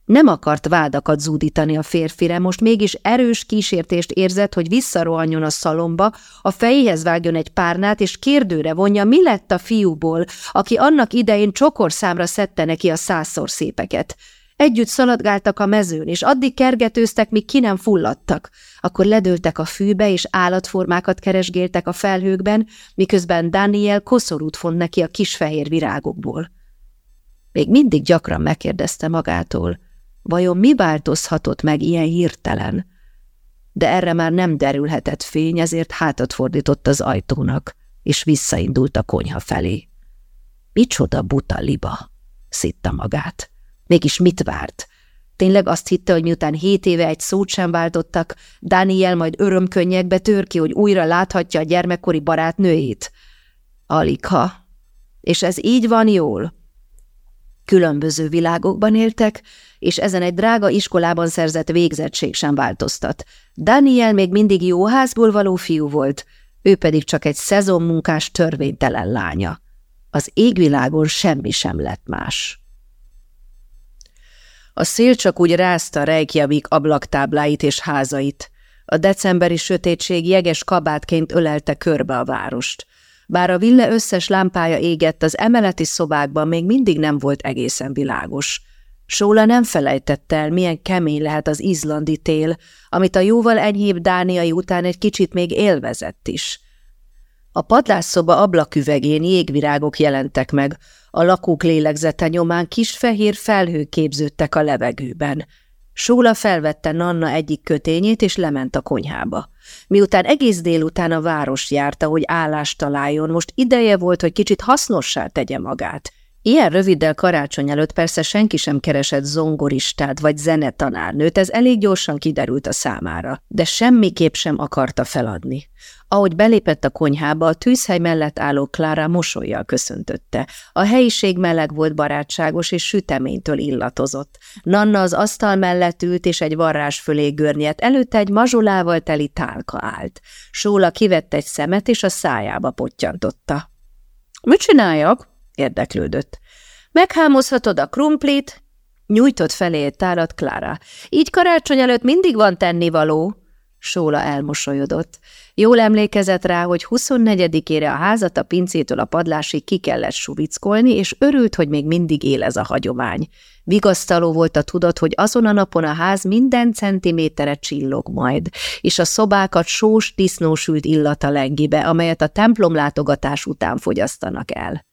Nem akart vádakat zúdítani a férfire, most mégis erős kísértést érzett, hogy visszarohanjon a szalomba, a fejéhez vágjon egy párnát, és kérdőre vonja, mi lett a fiúból, aki annak idején csokorszámra szedte neki a százszor szépeket. Együtt szaladgáltak a mezőn, és addig kergetőztek, míg ki nem fulladtak. Akkor ledőltek a fűbe, és állatformákat keresgéltek a felhőkben, miközben Daniel koszorút font neki a kisfehér virágokból. Még mindig gyakran megkérdezte magától – Vajon mi változhatott meg ilyen hirtelen? De erre már nem derülhetett fény, ezért hátat fordított az ajtónak, és visszaindult a konyha felé. Micsoda buta liba, szitta magát. Mégis mit várt? Tényleg azt hitte, hogy miután hét éve egy szót sem váltottak, Daniel majd örömkönnyekbe tör ki, hogy újra láthatja a gyermekkori barátnőjét? Aligha. És ez így van jól? Különböző világokban éltek, és ezen egy drága iskolában szerzett végzettség sem változtat. Daniel még mindig jó házból való fiú volt, ő pedig csak egy szezonmunkás törvénytelen lánya. Az égvilágon semmi sem lett más. A szél csak úgy rázta Reykjavik ablaktábláit és házait. A decemberi sötétség jeges kabátként ölelte körbe a várost. Bár a villa összes lámpája égett, az emeleti szobákban még mindig nem volt egészen világos. Sóla nem felejtette el, milyen kemény lehet az izlandi tél, amit a jóval enyhébb dániai után egy kicsit még élvezett is. A padlásszoba ablaküvegén jégvirágok jelentek meg, a lakók lélegzete nyomán kis fehér felhők képződtek a levegőben. Sóla felvette Nanna egyik kötényét, és lement a konyhába. Miután egész délután a város járta, hogy állást találjon, most ideje volt, hogy kicsit hasznossá tegye magát. Ilyen röviddel karácsony előtt persze senki sem keresett zongoristát vagy zenetanárnőt, ez elég gyorsan kiderült a számára, de semmiképp sem akarta feladni. Ahogy belépett a konyhába, a tűzhely mellett álló Klára mosolyjal köszöntötte. A helyiség meleg volt barátságos és süteménytől illatozott. Nanna az asztal mellett ült és egy varrás fölé görnyet, előtte egy mazsolával teli tálka állt. Sóla kivett egy szemet és a szájába pottyantotta. – Mit csináljak? – érdeklődött. – Meghámozhatod a krumplit? Nyújtott felé egy tálat Klára. – Így karácsony előtt mindig van tennivaló. Sóla elmosolyodott. Jól emlékezett rá, hogy 24-ére a házat a pincétől a padlásig ki kellett suvickolni, és örült, hogy még mindig él ez a hagyomány. Vigasztaló volt a tudat, hogy azon a napon a ház minden centimétere csillog majd, és a szobákat sós, disznósült illata lengi be, amelyet a templomlátogatás után fogyasztanak el.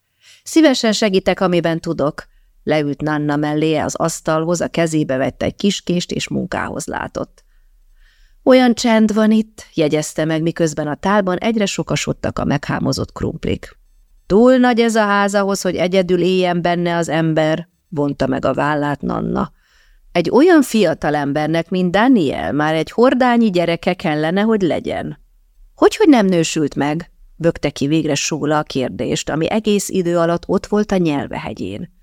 Szívesen segítek, amiben tudok. Leült Nanna mellé az asztalhoz, a kezébe vette egy kiskést, és munkához látott. Olyan csend van itt, jegyezte meg, miközben a tálban egyre sokasodtak a meghámozott krumplik. Túl nagy ez a ház ahhoz, hogy egyedül éljen benne az ember, vonta meg a vállát Nanna. Egy olyan fiatal embernek, mint Daniel, már egy hordányi gyereke kellene, hogy legyen. Hogy, hogy nem nősült meg? Bökte ki végre Sóla a kérdést, ami egész idő alatt ott volt a nyelvehegyén.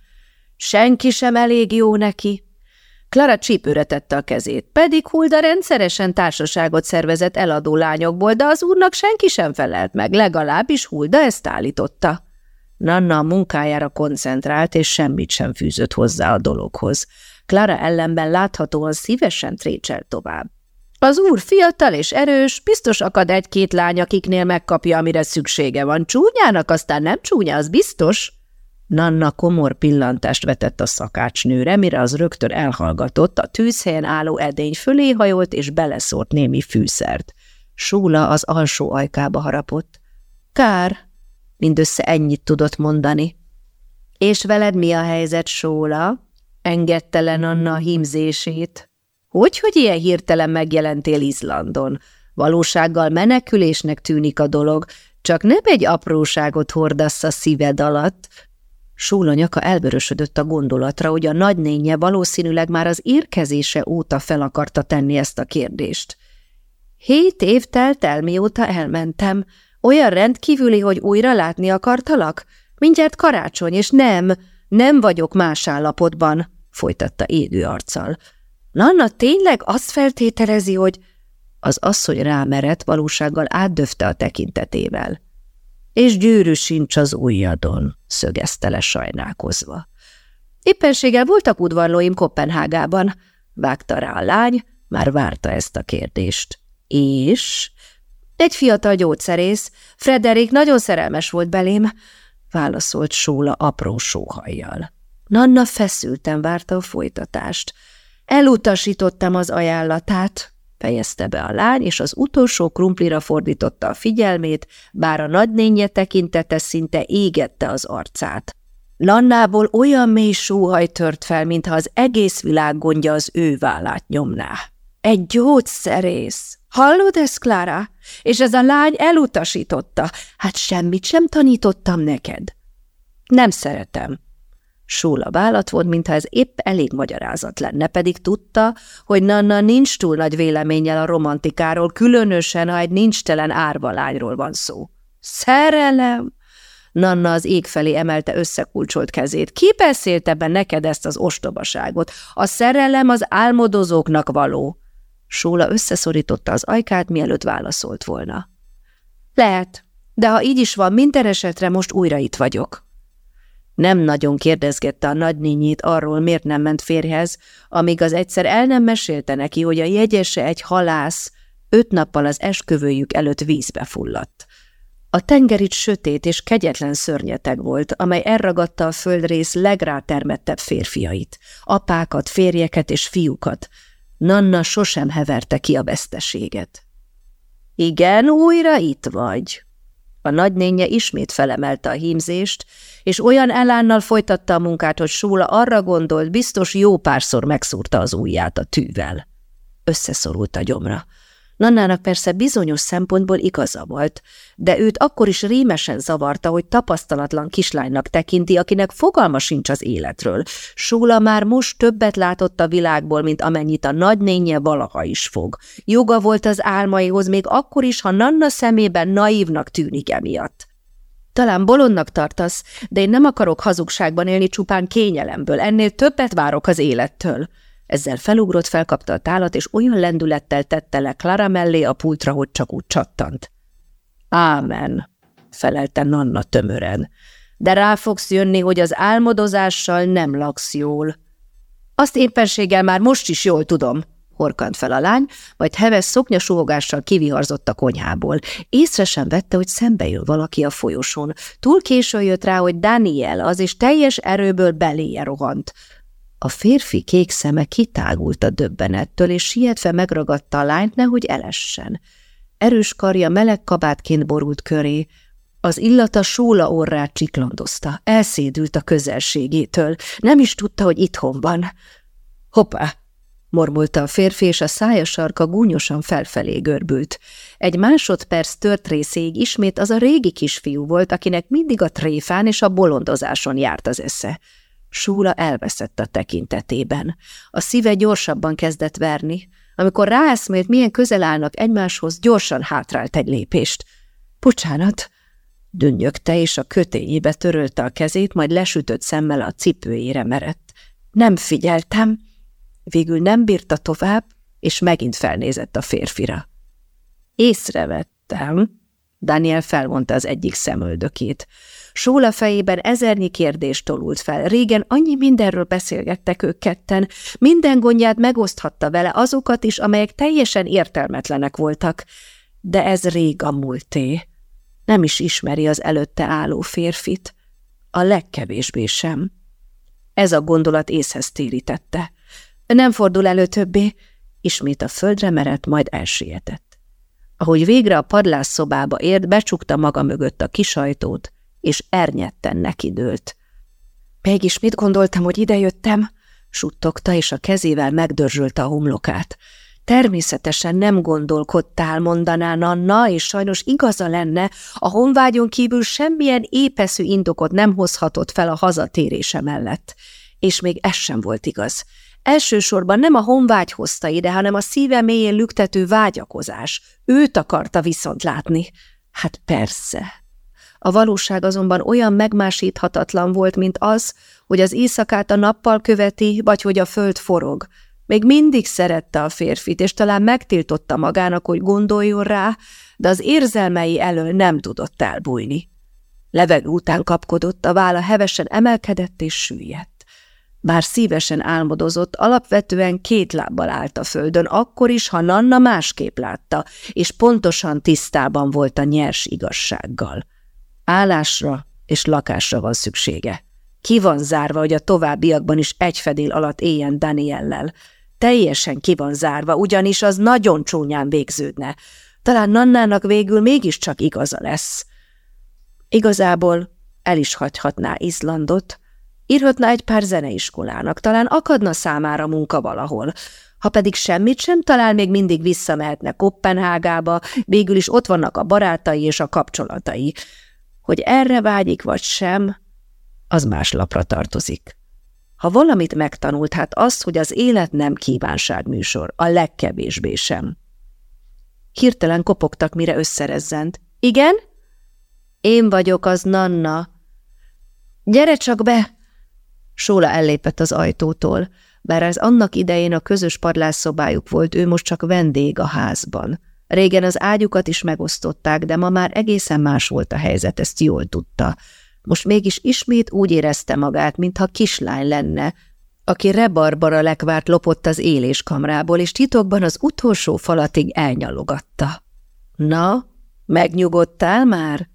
Senki sem elég jó neki, Klara csípőre tette a kezét, pedig Hulda rendszeresen társaságot szervezett eladó lányokból, de az úrnak senki sem felelt meg, legalábbis Hulda ezt állította. Nanna a munkájára koncentrált, és semmit sem fűzött hozzá a dologhoz. Klara ellenben láthatóan szívesen trécselt tovább. Az úr fiatal és erős, biztos akad egy-két lány, akiknél megkapja, amire szüksége van. Csúnyának aztán nem csúnya, az biztos. Nanna komor pillantást vetett a szakácsnőre, mire az rögtön elhallgatott, a tűzhelyen álló edény fölé hajolt és beleszórt némi fűszert. Súla az alsó ajkába harapott. Kár, mindössze ennyit tudott mondani. És veled mi a helyzet, Sóla? Engedte le Nanna a hímzését. Hogy, hogy ilyen hirtelen megjelentél Izlandon? Valósággal menekülésnek tűnik a dolog, csak nem egy apróságot hordasz a szíved alatt, Sóla nyaka elvörösödött a gondolatra, hogy a nagynénye valószínűleg már az érkezése óta fel akarta tenni ezt a kérdést. Hét év telt el, mióta elmentem. Olyan rendkívüli, hogy újra látni akartalak? Mindjárt karácsony, és nem, nem vagyok más állapotban, folytatta égő arccal. Nanna tényleg azt feltételezi, hogy... Az asszony rámerett, valósággal átdöfte a tekintetével és gyűrű sincs az ujjadon, szögezte le sajnálkozva. Éppenséggel voltak udvarlóim Kopenhágában, vágta rá a lány, már várta ezt a kérdést. És? Egy fiatal gyógyszerész, Frederik nagyon szerelmes volt belém, válaszolt Sóla apró sóhajjal. Nanna feszülten várta a folytatást. Elutasítottam az ajánlatát, fejezte be a lány, és az utolsó krumplira fordította a figyelmét, bár a nagynénye tekintete szinte égette az arcát. Lannából olyan mély sóhaj tört fel, mintha az egész világ gondja az ő vállát nyomná. Egy gyógyszerész! Hallod ezt, Klára? És ez a lány elutasította. Hát semmit sem tanítottam neked. Nem szeretem, Sóla vállat volt, mintha ez épp elég magyarázat lenne, pedig tudta, hogy Nanna nincs túl nagy véleménnyel a romantikáról, különösen, ha egy nincstelen árvalányról van szó. Szerelem! Nanna az ég felé emelte összekulcsolt kezét. Ki beszélt ebben neked ezt az ostobaságot? A szerelem az álmodozóknak való. Sóla összeszorította az ajkát, mielőtt válaszolt volna. Lehet, de ha így is van, minden esetre most újra itt vagyok. Nem nagyon kérdezgette a nagynényét arról, miért nem ment férjhez, amíg az egyszer el nem mesélte neki, hogy a jegyese egy halász, öt nappal az esküvőjük előtt vízbe fulladt. A tengerit sötét és kegyetlen szörnyeteg volt, amely elragadta a földrész legrátermettebb férfiait, apákat, férjeket és fiúkat. Nanna sosem heverte ki a veszteséget. Igen, újra itt vagy. A nagynénye ismét felemelte a hímzést, és olyan elánnal folytatta a munkát, hogy Súla arra gondolt, biztos jó párszor megszúrta az ujját a tűvel. Összeszorult a gyomra. Nannának persze bizonyos szempontból igaza volt, de őt akkor is rémesen zavarta, hogy tapasztalatlan kislánynak tekinti, akinek fogalma sincs az életről. Súla már most többet látott a világból, mint amennyit a nagynénye valaha is fog. Joga volt az álmaihoz, még akkor is, ha Nanna szemében naívnak tűnik emiatt. Talán bolondnak tartasz, de én nem akarok hazugságban élni csupán kényelemből, ennél többet várok az élettől. Ezzel felugrott, felkapta a tálat, és olyan lendülettel tette le Clara mellé a pultra, hogy csak úgy csattant. Ámen, felelte Nanna tömören, de rá fogsz jönni, hogy az álmodozással nem laksz jól. Azt éppenséggel már most is jól tudom, horkant fel a lány, majd heves szoknyasúhogással kiviharzott a konyhából. Észre sem vette, hogy szembe jön valaki a folyosón. Túl későn jött rá, hogy Daniel az, és teljes erőből beléje rohant. A férfi kék szeme kitágult a döbbenettől, és sietve megragadta a lányt, nehogy elessen. Erős karja meleg kabátként borult köré, az illata sóla orrát csiklandozta, elszédült a közelségétől, nem is tudta, hogy itthon van. Hoppá! mormolta a férfi, és a szája sarka gúnyosan felfelé görbült. Egy másodperc tört részéig ismét az a régi kisfiú volt, akinek mindig a tréfán és a bolondozáson járt az esze. Súla elveszett a tekintetében. A szíve gyorsabban kezdett verni. Amikor ráeszmélt, milyen közel állnak egymáshoz, gyorsan hátrált egy lépést. Bocsánat! Dünnyögte, és a kötényébe törölte a kezét, majd lesütött szemmel a cipőjére merett. Nem figyeltem! Végül nem bírta tovább, és megint felnézett a férfira. Észrevettem, Daniel felvonta az egyik szemöldökét. Sóla fejében ezernyi kérdést tolult fel. Régen annyi mindenről beszélgettek ők ketten, minden gondját megoszthatta vele azokat is, amelyek teljesen értelmetlenek voltak. De ez rég a múlté. Nem is ismeri az előtte álló férfit. A legkevésbé sem. Ez a gondolat észhez térítette. Nem fordul elő többé, ismét a földre merett, majd elsietett. Ahogy végre a padlás szobába ért, becsukta maga mögött a kisajtót, és ernyetten nekidőlt. Mégis mit gondoltam, hogy idejöttem? suttogta, és a kezével megdörzsölte a homlokát. Természetesen nem gondolkodtál, mondaná Nanna, és sajnos igaza lenne, a honvágyon kívül semmilyen épeszű indokot nem hozhatott fel a hazatérése mellett. És még ez sem volt igaz. Elsősorban nem a honvágy hozta ide, hanem a szíve mélyén lüktető vágyakozás. Őt akarta viszont látni. Hát persze. A valóság azonban olyan megmásíthatatlan volt, mint az, hogy az éjszakát a nappal követi, vagy hogy a föld forog. Még mindig szerette a férfit, és talán megtiltotta magának, hogy gondoljon rá, de az érzelmei elől nem tudott elbújni. Levegő után kapkodott, a válla hevesen emelkedett és süllyedt. Bár szívesen álmodozott, alapvetően két lábbal állt a földön, akkor is, ha Nanna másképp látta, és pontosan tisztában volt a nyers igazsággal. Állásra és lakásra van szüksége. Ki van zárva, hogy a továbbiakban is egy fedél alatt éljen Daniellel. Teljesen ki van zárva, ugyanis az nagyon csúnyán végződne. Talán Nannának végül mégiscsak igaza lesz. Igazából el is hagyhatná Izlandot, Írhatna egy pár zeneiskolának, talán akadna számára munka valahol. Ha pedig semmit sem talál, még mindig visszamehetne Kopenhágába, végül is ott vannak a barátai és a kapcsolatai. Hogy erre vágyik vagy sem, az más lapra tartozik. Ha valamit megtanult, hát az, hogy az élet nem kívánságműsor, a legkevésbé sem. Hirtelen kopogtak, mire összerezzent. Igen? Én vagyok az Nanna. Gyere csak be! Sóla ellépett az ajtótól, bár ez annak idején a közös padlásszobájuk volt, ő most csak vendég a házban. Régen az ágyukat is megosztották, de ma már egészen más volt a helyzet, ezt jól tudta. Most mégis ismét úgy érezte magát, mintha kislány lenne, aki rebarbara lekvárt lopott az éléskamrából, és titokban az utolsó falatig elnyalogatta. Na, megnyugodtál már?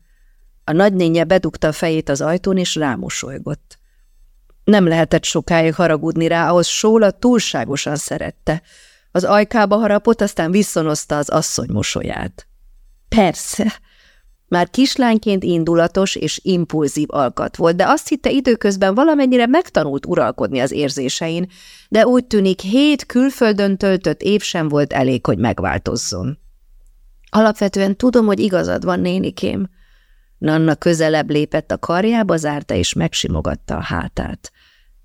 A nagynénye bedugta a fejét az ajtón, és rámosolygott. Nem lehetett sokáig haragudni rá, ahhoz Sóla túlságosan szerette. Az ajkába harapott, aztán visszonozta az asszony mosolyát. Persze, már kislányként indulatos és impulzív alkat volt, de azt hitte időközben valamennyire megtanult uralkodni az érzésein, de úgy tűnik hét külföldön töltött év sem volt elég, hogy megváltozzon. Alapvetően tudom, hogy igazad van, nénikém. Nanna közelebb lépett a karjába, zárta és megsimogatta a hátát.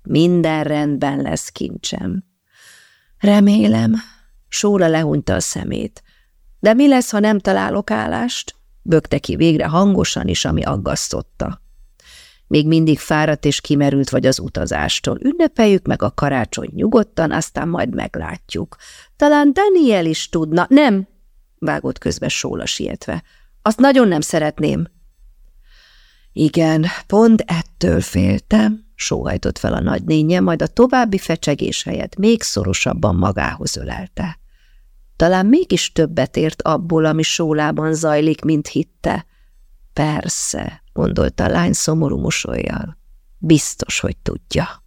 Minden rendben lesz, kincsem. Remélem. Sóla lehunta a szemét. De mi lesz, ha nem találok állást? Bökte ki végre hangosan is, ami aggasztotta. Még mindig fáradt és kimerült vagy az utazástól. Ünnepeljük meg a karácsony nyugodtan, aztán majd meglátjuk. Talán Daniel is tudna. Nem, vágott közbe Sóla sietve. Azt nagyon nem szeretném. Igen, pont ettől féltem, sóhajtott fel a nagynénye, majd a további fecsegés helyett még szorosabban magához ölelte. Talán mégis többet ért abból, ami sólában zajlik, mint hitte. Persze, gondolta a lány szomorú mosolyjal. Biztos, hogy tudja.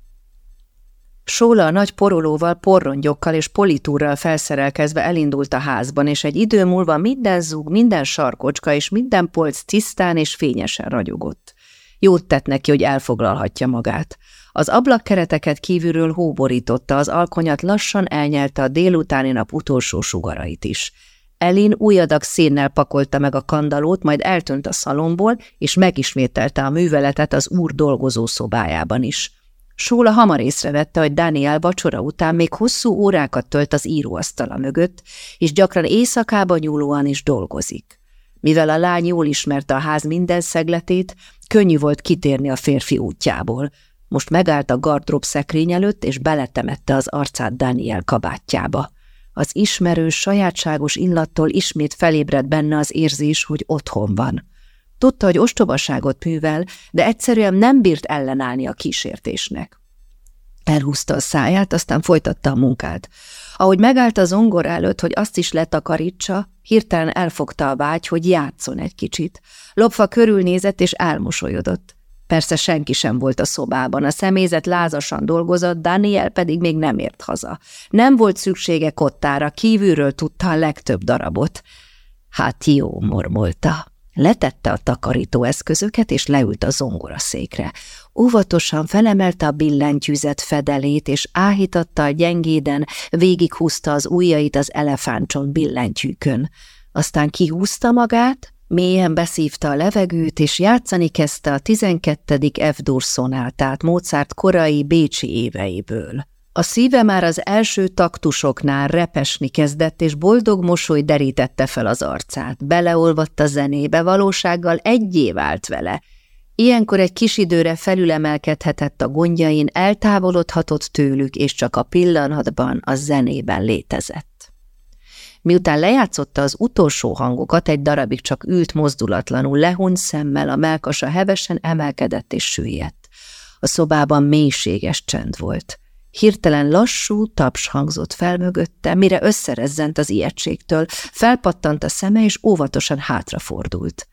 Sóla a nagy porolóval, porrongyokkal és politúrral felszerelkezve elindult a házban, és egy idő múlva minden zúg, minden sarkocska és minden polc tisztán és fényesen ragyogott. Jót tett neki, hogy elfoglalhatja magát. Az ablakkereteket kívülről hóborította, az alkonyat lassan elnyelte a délutáni nap utolsó sugarait is. Elin új adag szénnel pakolta meg a kandalót, majd eltönt a szalomból, és megismételte a műveletet az úr dolgozó szobájában is. Sóla hamar észrevette, hogy Daniel vacsora után még hosszú órákat tölt az íróasztala mögött, és gyakran éjszakába nyúlóan is dolgozik. Mivel a lány jól ismerte a ház minden szegletét, könnyű volt kitérni a férfi útjából. Most megállt a gardrób szekrény előtt, és beletemette az arcát Daniel kabátjába. Az ismerős, sajátságos illattól ismét felébredt benne az érzés, hogy otthon van. Tudta, hogy ostobaságot művel, de egyszerűen nem bírt ellenállni a kísértésnek. Elhúzta a száját, aztán folytatta a munkát. Ahogy megállt a zongor előtt, hogy azt is letakarítsa, hirtelen elfogta a vágy, hogy játszon egy kicsit. Lopva körülnézett és elmosolyodott. Persze senki sem volt a szobában, a személyzet lázasan dolgozott, Daniel pedig még nem ért haza. Nem volt szüksége kottára, kívülről tudta a legtöbb darabot. Hát jó, mormolta. Letette a takarító eszközöket, és leült a zongoraszékre. Óvatosan felemelte a billentyűzet fedelét, és áhítattal gyengéden végighúzta az ujjait az elefántcsont billentyűkön. Aztán kihúzta magát, Mélyen beszívta a levegőt, és játszani kezdte a 12. F-dur szonátát Mozart korai bécsi éveiből. A szíve már az első taktusoknál repesni kezdett, és boldog mosoly derítette fel az arcát. Beleolvadt a zenébe, valósággal egyé vált vele. Ilyenkor egy kis időre felülemelkedhetett a gondjain, eltávolodhatott tőlük, és csak a pillanatban, a zenében létezett. Miután lejátszotta az utolsó hangokat, egy darabig csak ült mozdulatlanul, lehunyt szemmel, a melkasa hevesen emelkedett és süllyedt. A szobában mélységes csend volt. Hirtelen lassú taps hangzott fel mögötte, mire összerezzent az ijegységtől, felpattant a szeme, és óvatosan hátrafordult.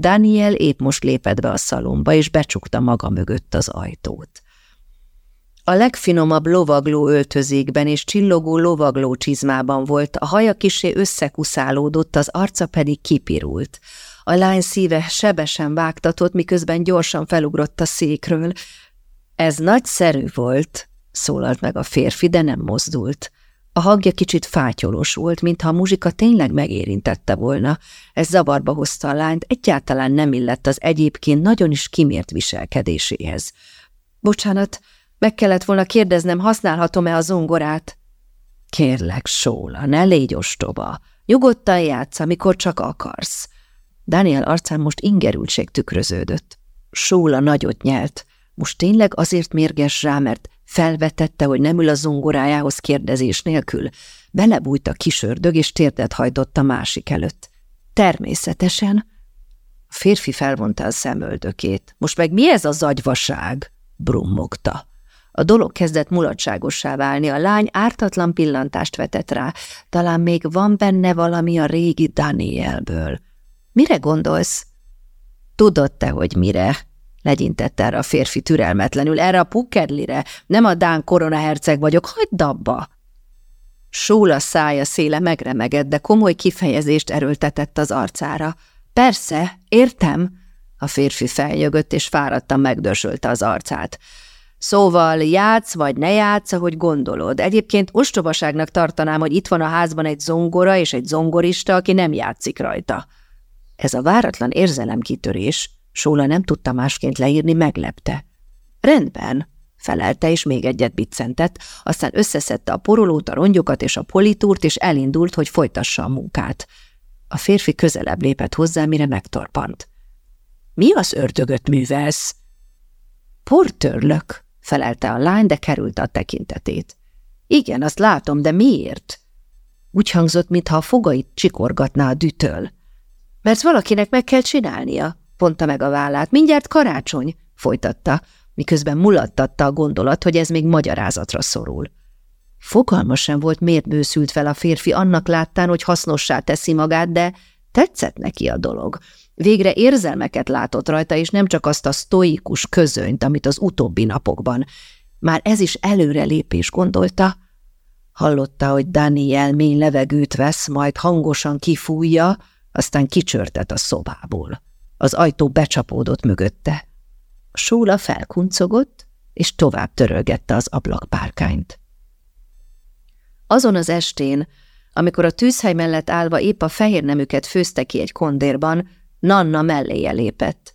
Daniel épp most lépett be a szalomba, és becsukta maga mögött az ajtót. A legfinomabb lovagló öltözékben és csillogó lovagló csizmában volt, a haja kisé összekuszálódott, az arca pedig kipirult. A lány szíve sebesen vágtatott, miközben gyorsan felugrott a székről. Ez nagyszerű volt, szólalt meg a férfi, de nem mozdult. A hangja kicsit fátyolos volt, mintha a muzsika tényleg megérintette volna. Ez zavarba hozta a lányt, egyáltalán nem illett az egyébként nagyon is kimért viselkedéséhez. Bocsánat, meg kellett volna kérdeznem, használhatom-e a zongorát. Kérlek, Sóla, ne légy ostoba. Nyugodtan játsz, amikor csak akarsz. Daniel arcán most ingerültség tükröződött. Sóla nagyot nyelt. Most tényleg azért mérges rá, mert felvetette, hogy nem ül a zongorájához kérdezés nélkül. Belebújt a kisördög, és térdet hajtott a másik előtt. Természetesen. A férfi felvonta a szemöldökét. Most meg mi ez a zagyvaság? brummogta. A dolog kezdett mulatságossá válni, a lány ártatlan pillantást vetett rá. Talán még van benne valami a régi Danielből. Mire gondolsz? Tudod te, hogy mire? Legyintett erre a férfi türelmetlenül. Erre a pukkedlire. Nem a Dán koronaherceg vagyok, hagyd abba! Sóla szája széle megremegett, de komoly kifejezést erőltetett az arcára. Persze, értem. A férfi feljögött, és fáradtan megdörsölte az arcát. Szóval játsz vagy ne játsz, ahogy gondolod. Egyébként ostobaságnak tartanám, hogy itt van a házban egy zongora és egy zongorista, aki nem játszik rajta. Ez a váratlan érzelemkitörés, Sóla nem tudta másként leírni, meglepte. Rendben, felelte, és még egyet biccentett, aztán összeszedte a porolót, a rongyokat és a politúrt, és elindult, hogy folytassa a munkát. A férfi közelebb lépett hozzá, mire megtorpant. – Mi az ördögöt művelsz? – Portörlök, felelte a lány, de került a tekintetét. – Igen, azt látom, de miért? Úgy hangzott, mintha a fogait csikorgatná a dütöl. – Mert valakinek meg kell csinálnia, ponta meg a vállát. Mindjárt karácsony, folytatta miközben mulattatta a gondolat, hogy ez még magyarázatra szorul. Fogalma sem volt, miért bőszült fel a férfi annak láttán, hogy hasznossá teszi magát, de tetszett neki a dolog. Végre érzelmeket látott rajta, és nem csak azt a sztoikus közönyt, amit az utóbbi napokban. Már ez is előrelépés, gondolta. Hallotta, hogy Daniel mély levegőt vesz, majd hangosan kifújja, aztán kicsörtet a szobából. Az ajtó becsapódott mögötte. Sóla felkuncogott, és tovább törölgette az ablakpárkányt. Azon az estén, amikor a tűzhely mellett állva épp a fehér nemüket főzte ki egy kondérban, Nanna melléje lépett.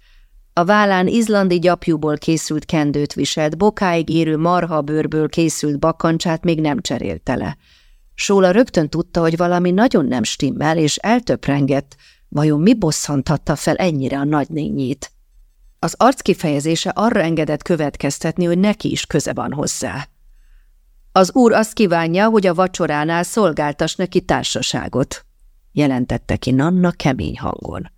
A vállán izlandi gyapjúból készült kendőt viselt, bokáig érő marhabőrből készült bakkancsát még nem cserélte le. Sóla rögtön tudta, hogy valami nagyon nem stimmel, és eltöprengett, vajon mi bosszanthatta fel ennyire a nagynényét. Az arckifejezése arra engedett következtetni, hogy neki is köze van hozzá. Az úr azt kívánja, hogy a vacsoránál szolgáltas neki társaságot, jelentette ki Nanna kemény hangon.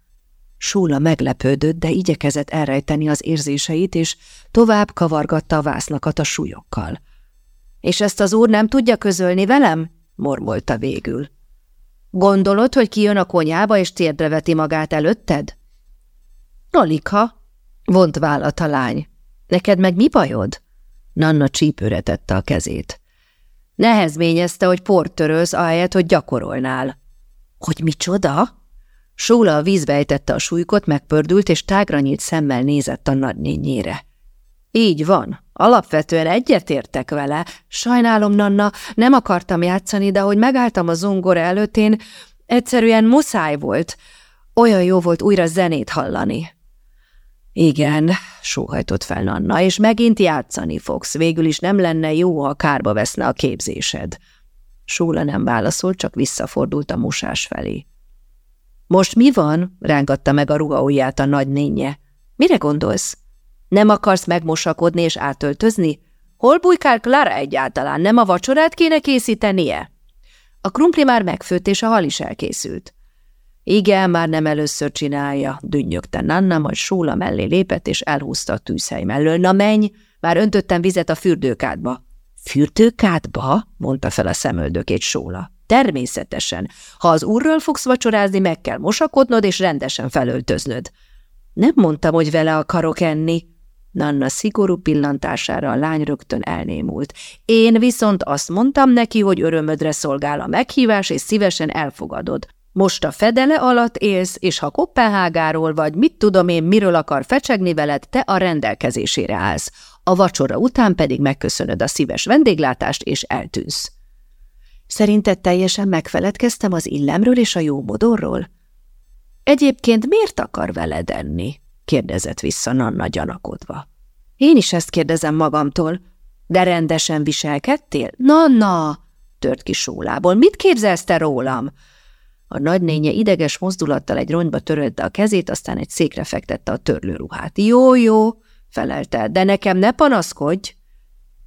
Súla meglepődött, de igyekezett elrejteni az érzéseit, és tovább kavargatta a vásznakat a súlyokkal. – És ezt az úr nem tudja közölni velem? – mormolta végül. – Gondolod, hogy kijön a konyába, és térdre veti magát előtted? – Nolika, Vont vállat a lány. Neked meg mi bajod? Nanna csípőre tette a kezét. Nehezményezte, hogy port törölsz, ahelyett, hogy gyakorolnál. Hogy micsoda? Sóla a vízbe ejtette a súlykot, megpördült, és tágra nyílt szemmel nézett a nagynényére. Így van. Alapvetően egyetértek vele. Sajnálom, Nanna, nem akartam játszani, de hogy megálltam a zongora előtt, én egyszerűen muszáj volt. Olyan jó volt újra zenét hallani. Igen, sóhajtott fel Nanna, és megint játszani fogsz. Végül is nem lenne jó, ha kárba veszne a képzésed. Sóla nem válaszolt, csak visszafordult a mosás felé. Most mi van? rángatta meg a ruhaujját a nagynénye. Mire gondolsz? Nem akarsz megmosakodni és átöltözni? Hol bujkál Clara egyáltalán? Nem a vacsorát kéne készítenie? A krumpli már megfőtt, és a hal is elkészült. Igen, már nem először csinálja, dünnyögte Nanna, majd Sóla mellé lépett, és elhúzta a tűzhely mellől. Na menj, már öntöttem vizet a fürdőkádba. Fürdőkádba? mondta fel a szemöldökét Sóla. Természetesen. Ha az úrral fogsz vacsorázni, meg kell mosakodnod, és rendesen felöltöznöd. Nem mondtam, hogy vele akarok enni. Nanna szigorú pillantására a lány rögtön elnémult. Én viszont azt mondtam neki, hogy örömödre szolgál a meghívás, és szívesen elfogadod. Most a fedele alatt élsz, és ha Kopenhágáról vagy mit tudom én, miről akar fecsegni veled, te a rendelkezésére állsz. A vacsora után pedig megköszönöd a szíves vendéglátást, és eltűnsz. Szerinted teljesen megfeledkeztem az illemről és a jó modorról? Egyébként miért akar veled enni? Kérdezett vissza Nanna gyanakodva. Én is ezt kérdezem magamtól. De rendesen viselkedtél? Nanna! tört ki sólából. Mit képzelsz te rólam? A nagynénye ideges mozdulattal egy rongyba törölte a kezét, aztán egy székre fektette a törlőruhát. Jó, jó, felelte, de nekem ne panaszkodj!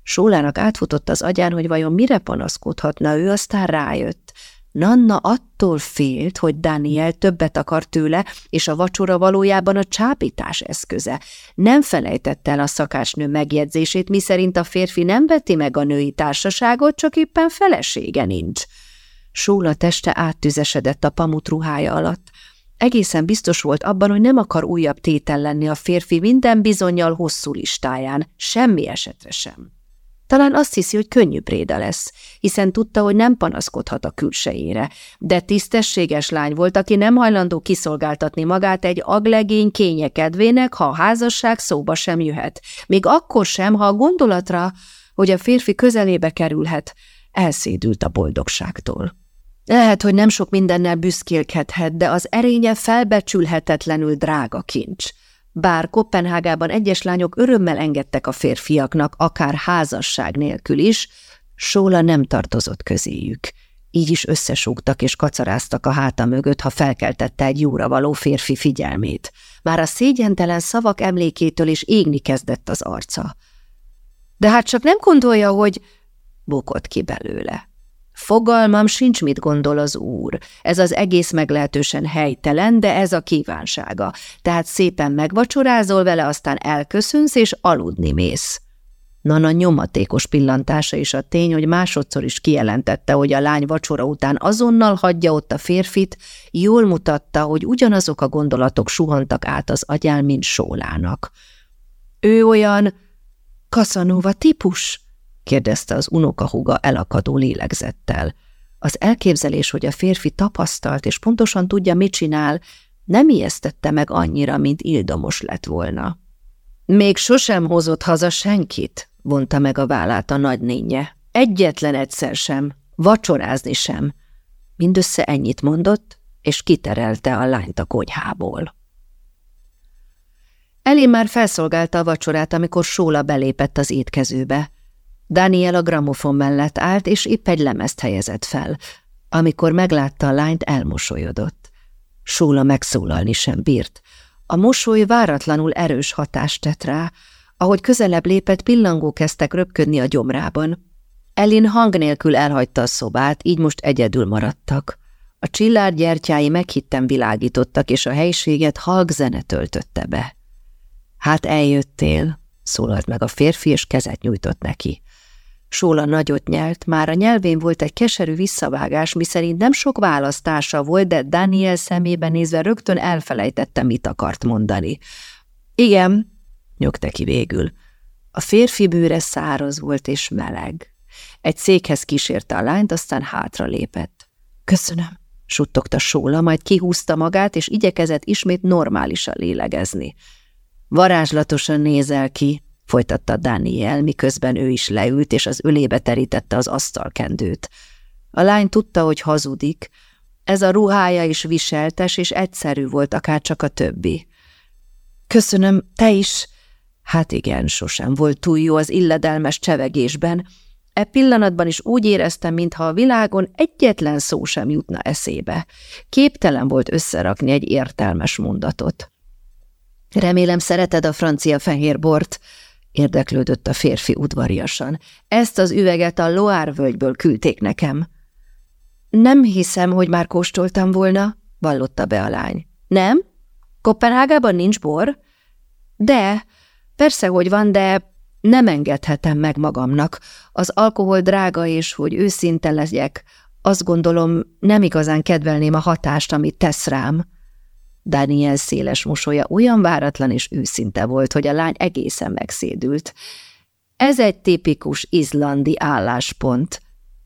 Sólának átfutott az agyán, hogy vajon mire panaszkodhatna ő, aztán rájött. Nanna attól félt, hogy Daniel többet akar tőle, és a vacsora valójában a csábítás eszköze. Nem felejtette el a szakásnő megjegyzését, miszerint a férfi nem veti meg a női társaságot, csak éppen felesége nincs. Sóla teste áttüzesedett a pamut ruhája alatt. Egészen biztos volt abban, hogy nem akar újabb tétel lenni a férfi minden bizonyal hosszú listáján, semmi esetre sem. Talán azt hiszi, hogy könnyű préda lesz, hiszen tudta, hogy nem panaszkodhat a külsejére, de tisztességes lány volt, aki nem hajlandó kiszolgáltatni magát egy aglegény kénye kedvének, ha a házasság szóba sem jöhet, még akkor sem, ha a gondolatra, hogy a férfi közelébe kerülhet, elszédült a boldogságtól. Lehet, hogy nem sok mindennel büszkélkedhet, de az erénye felbecsülhetetlenül drága kincs. Bár Kopenhágában egyes lányok örömmel engedtek a férfiaknak, akár házasság nélkül is, Sóla nem tartozott közéjük. Így is összesúgtak és kacaráztak a háta mögött, ha felkeltette egy jóra való férfi figyelmét. Már a szégyentelen szavak emlékétől is égni kezdett az arca. De hát csak nem gondolja, hogy... bukott ki belőle. Fogalmam sincs, mit gondol az úr. Ez az egész meglehetősen helytelen, de ez a kívánsága. Tehát szépen megvacsorázol vele, aztán elköszönsz, és aludni mész. Nana nyomatékos pillantása is a tény, hogy másodszor is kijelentette, hogy a lány vacsora után azonnal hagyja ott a férfit, jól mutatta, hogy ugyanazok a gondolatok suhantak át az agyán, mint Sólának. Ő olyan Kaszanóva típus? Kérdezte az unokahuga elakadó lélegzettel. Az elképzelés, hogy a férfi tapasztalt és pontosan tudja, mit csinál, nem ijesztette meg annyira, mint ildomos lett volna. Még sosem hozott haza senkit, vonta meg a vállát a nagynénye. Egyetlen egyszer sem, vacsorázni sem. Mindössze ennyit mondott, és kiterelte a lányt a konyhából. Eli már felszolgálta a vacsorát, amikor Sóla belépett az étkezőbe. Daniel a gramofon mellett állt, és épp egy lemezt helyezett fel. Amikor meglátta a lányt, elmosolyodott. Sóla megszólalni sem bírt. A mosoly váratlanul erős hatást tett rá. Ahogy közelebb lépett, pillangó kezdtek röpködni a gyomrában. Elin hang nélkül elhagyta a szobát, így most egyedül maradtak. A csillár gyertyái meghitten világítottak, és a helységet halk zene töltötte be. Hát eljöttél, szólalt meg a férfi, és kezet nyújtott neki. Sóla nagyot nyelt, már a nyelvén volt egy keserű visszavágás, miszerint nem sok választása volt, de Daniel szemébe nézve rögtön elfelejtette, mit akart mondani. Igen, nyögte ki végül. A férfi bőre száraz volt és meleg. Egy székhez kísérte a lányt, aztán hátra lépett. Köszönöm, suttogta Sóla, majd kihúzta magát, és igyekezett ismét normálisan lélegezni. Varázslatosan nézel ki, folytatta Daniel, miközben ő is leült, és az ölébe terítette az asztalkendőt. A lány tudta, hogy hazudik. Ez a ruhája is viseltes, és egyszerű volt, akár csak a többi. Köszönöm, te is. Hát igen, sosem volt túl jó az illedelmes csevegésben. E pillanatban is úgy éreztem, mintha a világon egyetlen szó sem jutna eszébe. Képtelen volt összerakni egy értelmes mondatot. Remélem szereted a francia fehérbort, érdeklődött a férfi udvariasan. Ezt az üveget a Loire völgyből küldték nekem. Nem hiszem, hogy már kóstoltam volna, vallotta be a lány. Nem? Kopenhágában nincs bor? De, persze, hogy van, de nem engedhetem meg magamnak. Az alkohol drága, és hogy őszinte legyek, azt gondolom, nem igazán kedvelném a hatást, amit tesz rám. Daniel széles mosolya olyan váratlan és őszinte volt, hogy a lány egészen megszédült. Ez egy tipikus izlandi álláspont.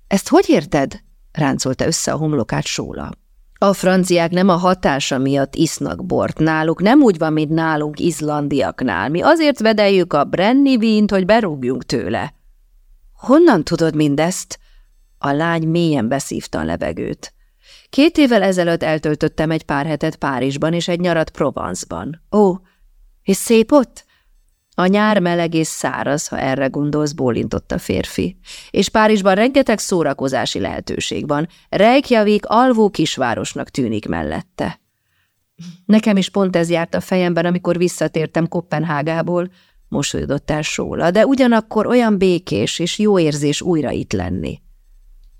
Ezt hogy érted? ráncolta össze a homlokát Sóla. A franciák nem a hatása miatt isznak bort náluk, nem úgy van, mint nálunk izlandiaknál. Mi azért vedeljük a brenni vínt, hogy berúgjunk tőle. Honnan tudod mindezt? A lány mélyen beszívta a levegőt. Két évvel ezelőtt eltöltöttem egy pár hetet Párizsban és egy nyarat Provence-ban. Ó, és szép ott? A nyár meleg és száraz, ha erre gondolsz, bólintott a férfi. És Párizsban rengeteg szórakozási lehetőség van. Reykjavik alvó kisvárosnak tűnik mellette. Nekem is pont ez járt a fejemben, amikor visszatértem Kopenhágából, mosolyodott el Sóla, de ugyanakkor olyan békés és jó érzés újra itt lenni.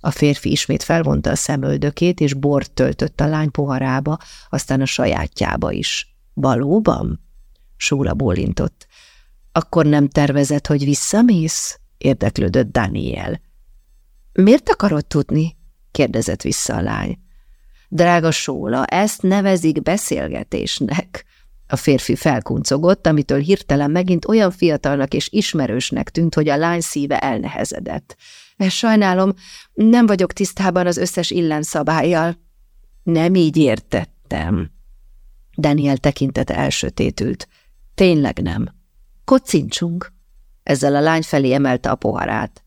A férfi ismét felvonta a szemöldökét, és bort töltött a lány poharába, aztán a sajátjába is. Valóban? Súla bólintott. Akkor nem tervezett, hogy visszamész? érdeklődött Daniel. Miért akarod tudni? kérdezett vissza a lány. Drága Sóla, ezt nevezik beszélgetésnek. A férfi felkuncogott, amitől hirtelen megint olyan fiatalnak és ismerősnek tűnt, hogy a lány szíve elnehezedett. Sajnálom, nem vagyok tisztában az összes illenszabályjal. Nem így értettem. Daniel tekintete elsötétült. Tényleg nem. Kocincsunk. Ezzel a lány felé emelte a poharát.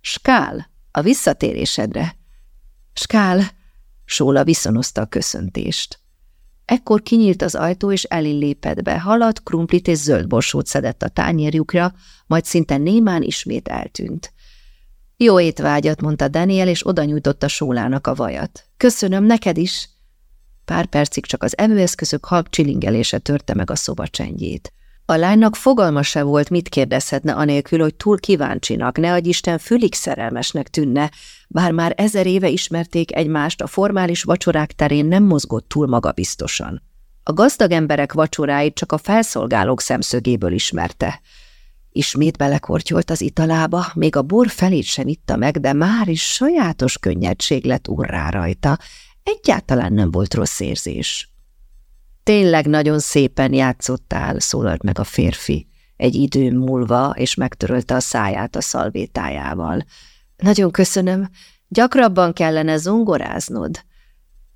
Skál, a visszatérésedre. Skál, Sóla viszonozta a köszöntést. Ekkor kinyílt az ajtó, és elé lépett be, halat, krumplit és zöld borsót szedett a tányérjukra, majd szinte némán ismét eltűnt. Jó étvágyat, mondta Daniel, és oda nyújtotta Sólának a vajat. Köszönöm, neked is! Pár percig csak az evőeszközök halk csilingelése törte meg a szoba csendjét. A lánynak fogalma se volt, mit kérdezhetne anélkül, hogy túl kíváncsinak, ne adj Isten fülig szerelmesnek tűnne, bár már ezer éve ismerték egymást, a formális vacsorák terén nem mozgott túl magabiztosan. A gazdag emberek vacsoráit csak a felszolgálók szemszögéből ismerte. Ismét belekortyolt az italába, még a bor felét sem itta meg, de már is sajátos könnyedség lett urrá rajta. Egyáltalán nem volt rossz érzés. Tényleg nagyon szépen játszottál, szólalt meg a férfi, egy idő múlva, és megtörölte a száját a szalvétájával. Nagyon köszönöm, gyakrabban kellene zongoráznod.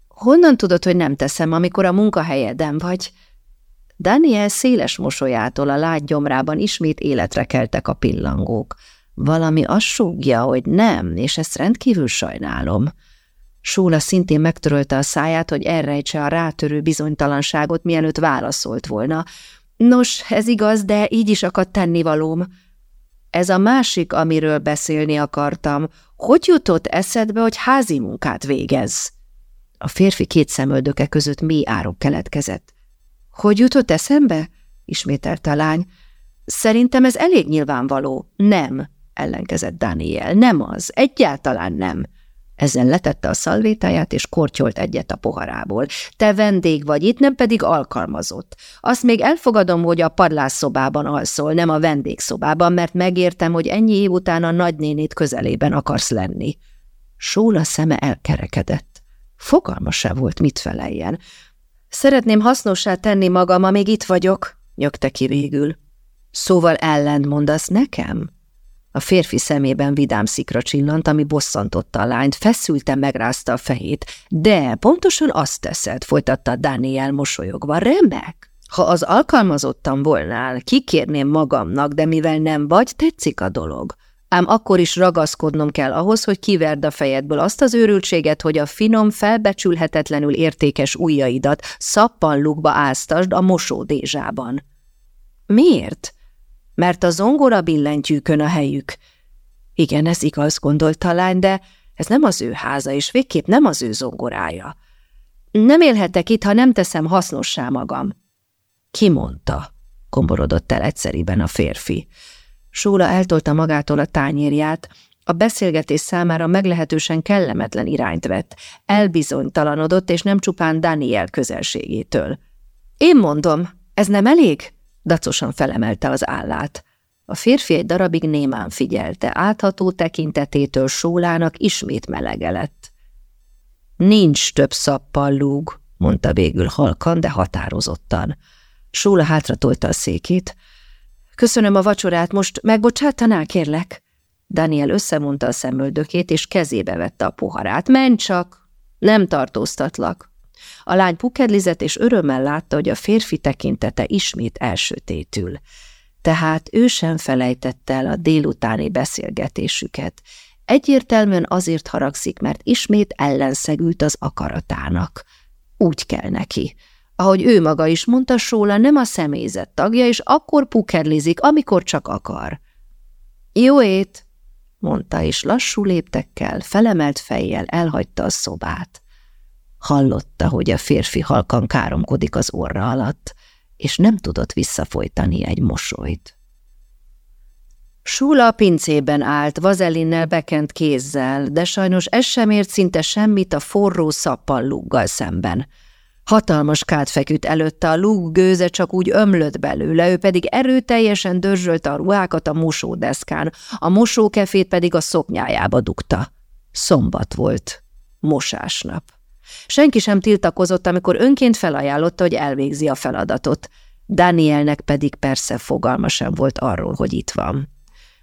Honnan tudod, hogy nem teszem, amikor a munkahelyeden vagy? Daniel széles mosolyától a lágy gyomrában ismét életre keltek a pillangók. Valami azt súgja, hogy nem, és ezt rendkívül sajnálom. Súla szintén megtörölte a száját, hogy elrejtse a rátörő bizonytalanságot, mielőtt válaszolt volna. Nos, ez igaz, de így is akadt tennivalóm. Ez a másik, amiről beszélni akartam. Hogy jutott eszedbe, hogy házi munkát végez? A férfi két szemöldöke között mély árok keletkezett. Hogy jutott eszembe? ismételte a lány. Szerintem ez elég nyilvánvaló. Nem, ellenkezett Daniel. Nem az, egyáltalán nem. Ezzel letette a szalvétáját, és kortyolt egyet a poharából. Te vendég vagy itt, nem pedig alkalmazott. Azt még elfogadom, hogy a padlásszobában alszol, nem a vendégszobában, mert megértem, hogy ennyi év után a nagynénét közelében akarsz lenni. Sóla szeme elkerekedett. Fogalma se volt, mit feleljen. Szeretném hasznossá tenni magam, amíg itt vagyok, nyögte ki végül. Szóval ellent mondasz nekem? A férfi szemében vidám szikra csillant, ami bosszantotta a lányt, feszülten megrázta a fejét. De pontosan azt teszed, folytatta Daniel mosolyogva. Remek! Ha az alkalmazottam volnál, kikérném magamnak, de mivel nem vagy, tetszik a dolog. Ám akkor is ragaszkodnom kell ahhoz, hogy kiverd a fejedből azt az őrültséget, hogy a finom, felbecsülhetetlenül értékes ujjaidat lukba áztasd a mosódézsában. Miért? mert a zongora billentyűkön a helyük. Igen, ez igaz, gondolt lány, de ez nem az ő háza, és végképp nem az ő zongorája. Nem élhetek itt, ha nem teszem hasznossá magam. Ki mondta? komborodott el egyszeriben a férfi. Sóla eltolta magától a tányérját, a beszélgetés számára meglehetősen kellemetlen irányt vett, elbizonytalanodott, és nem csupán Daniel közelségétől. Én mondom, ez nem elég? Dacosan felemelte az állát. A férfi egy darabig némán figyelte, átható tekintetétől sólának ismét melege lett. Nincs több szappal lúg, mondta végül halkan, de határozottan. Sóla hátratolta a székét. Köszönöm a vacsorát, most megbocsátanál, kérlek? Daniel összemondta a szemöldökét, és kezébe vette a poharát. Menj csak! Nem tartóztatlak. A lány pukedlizett, és örömmel látta, hogy a férfi tekintete ismét elsötétül. Tehát ő sem felejtette el a délutáni beszélgetésüket. Egyértelműen azért haragszik, mert ismét ellenszegült az akaratának. Úgy kell neki. Ahogy ő maga is mondta, Sóla nem a személyzet tagja, és akkor pukerlizik, amikor csak akar. Jó ét, mondta, és lassú léptekkel, felemelt fejjel elhagyta a szobát. Hallotta, hogy a férfi halkan káromkodik az orra alatt, és nem tudott visszafolytani egy mosolyt. Súla a pincében állt, vazelinnel bekent kézzel, de sajnos ez sem ért szinte semmit a forró szappalluggal szemben. Hatalmas kát feküdt előtte, a lúg gőze csak úgy ömlött belőle, ő pedig erőteljesen dörzsölte a ruhákat a mosódeszkán, a mosókefét pedig a szoknyájába dugta. Szombat volt. Mosásnap. Senki sem tiltakozott, amikor önként felajánlotta, hogy elvégzi a feladatot. Danielnek pedig persze fogalma sem volt arról, hogy itt van.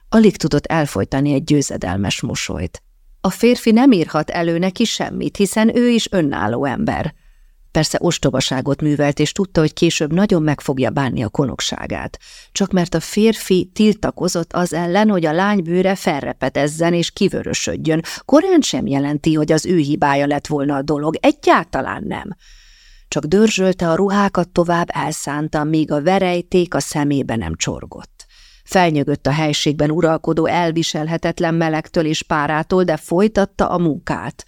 Alig tudott elfolytani egy győzedelmes mosolyt. A férfi nem írhat elő neki semmit, hiszen ő is önálló ember. Persze ostobaságot művelt, és tudta, hogy később nagyon meg fogja bánni a konokságát. Csak mert a férfi tiltakozott az ellen, hogy a lány bőre felrepetezzen és kivörösödjön, korán sem jelenti, hogy az ő hibája lett volna a dolog, egyáltalán nem. Csak dörzsölte a ruhákat tovább elszánta, míg a verejték a szemébe nem csorgott. Felnyögött a helységben uralkodó elviselhetetlen melegtől és párától, de folytatta a munkát.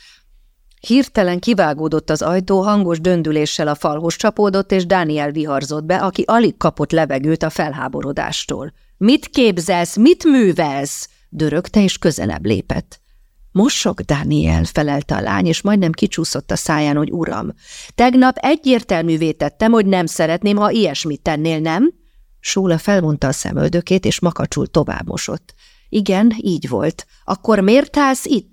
Hirtelen kivágódott az ajtó, hangos döndüléssel a falhoz csapódott, és Dániel viharzott be, aki alig kapott levegőt a felháborodástól. – Mit képzelsz, mit művelsz? – dörögte, és közelebb lépett. – Mosok, Dániel, felelte a lány, és majdnem kicsúszott a száján, hogy uram. Tegnap egyértelművé tettem, hogy nem szeretném, ha ilyesmit tennél, nem? Sóla felmondta a szemöldökét, és makacsul tovább mosott. Igen, így volt. Akkor miért állsz itt?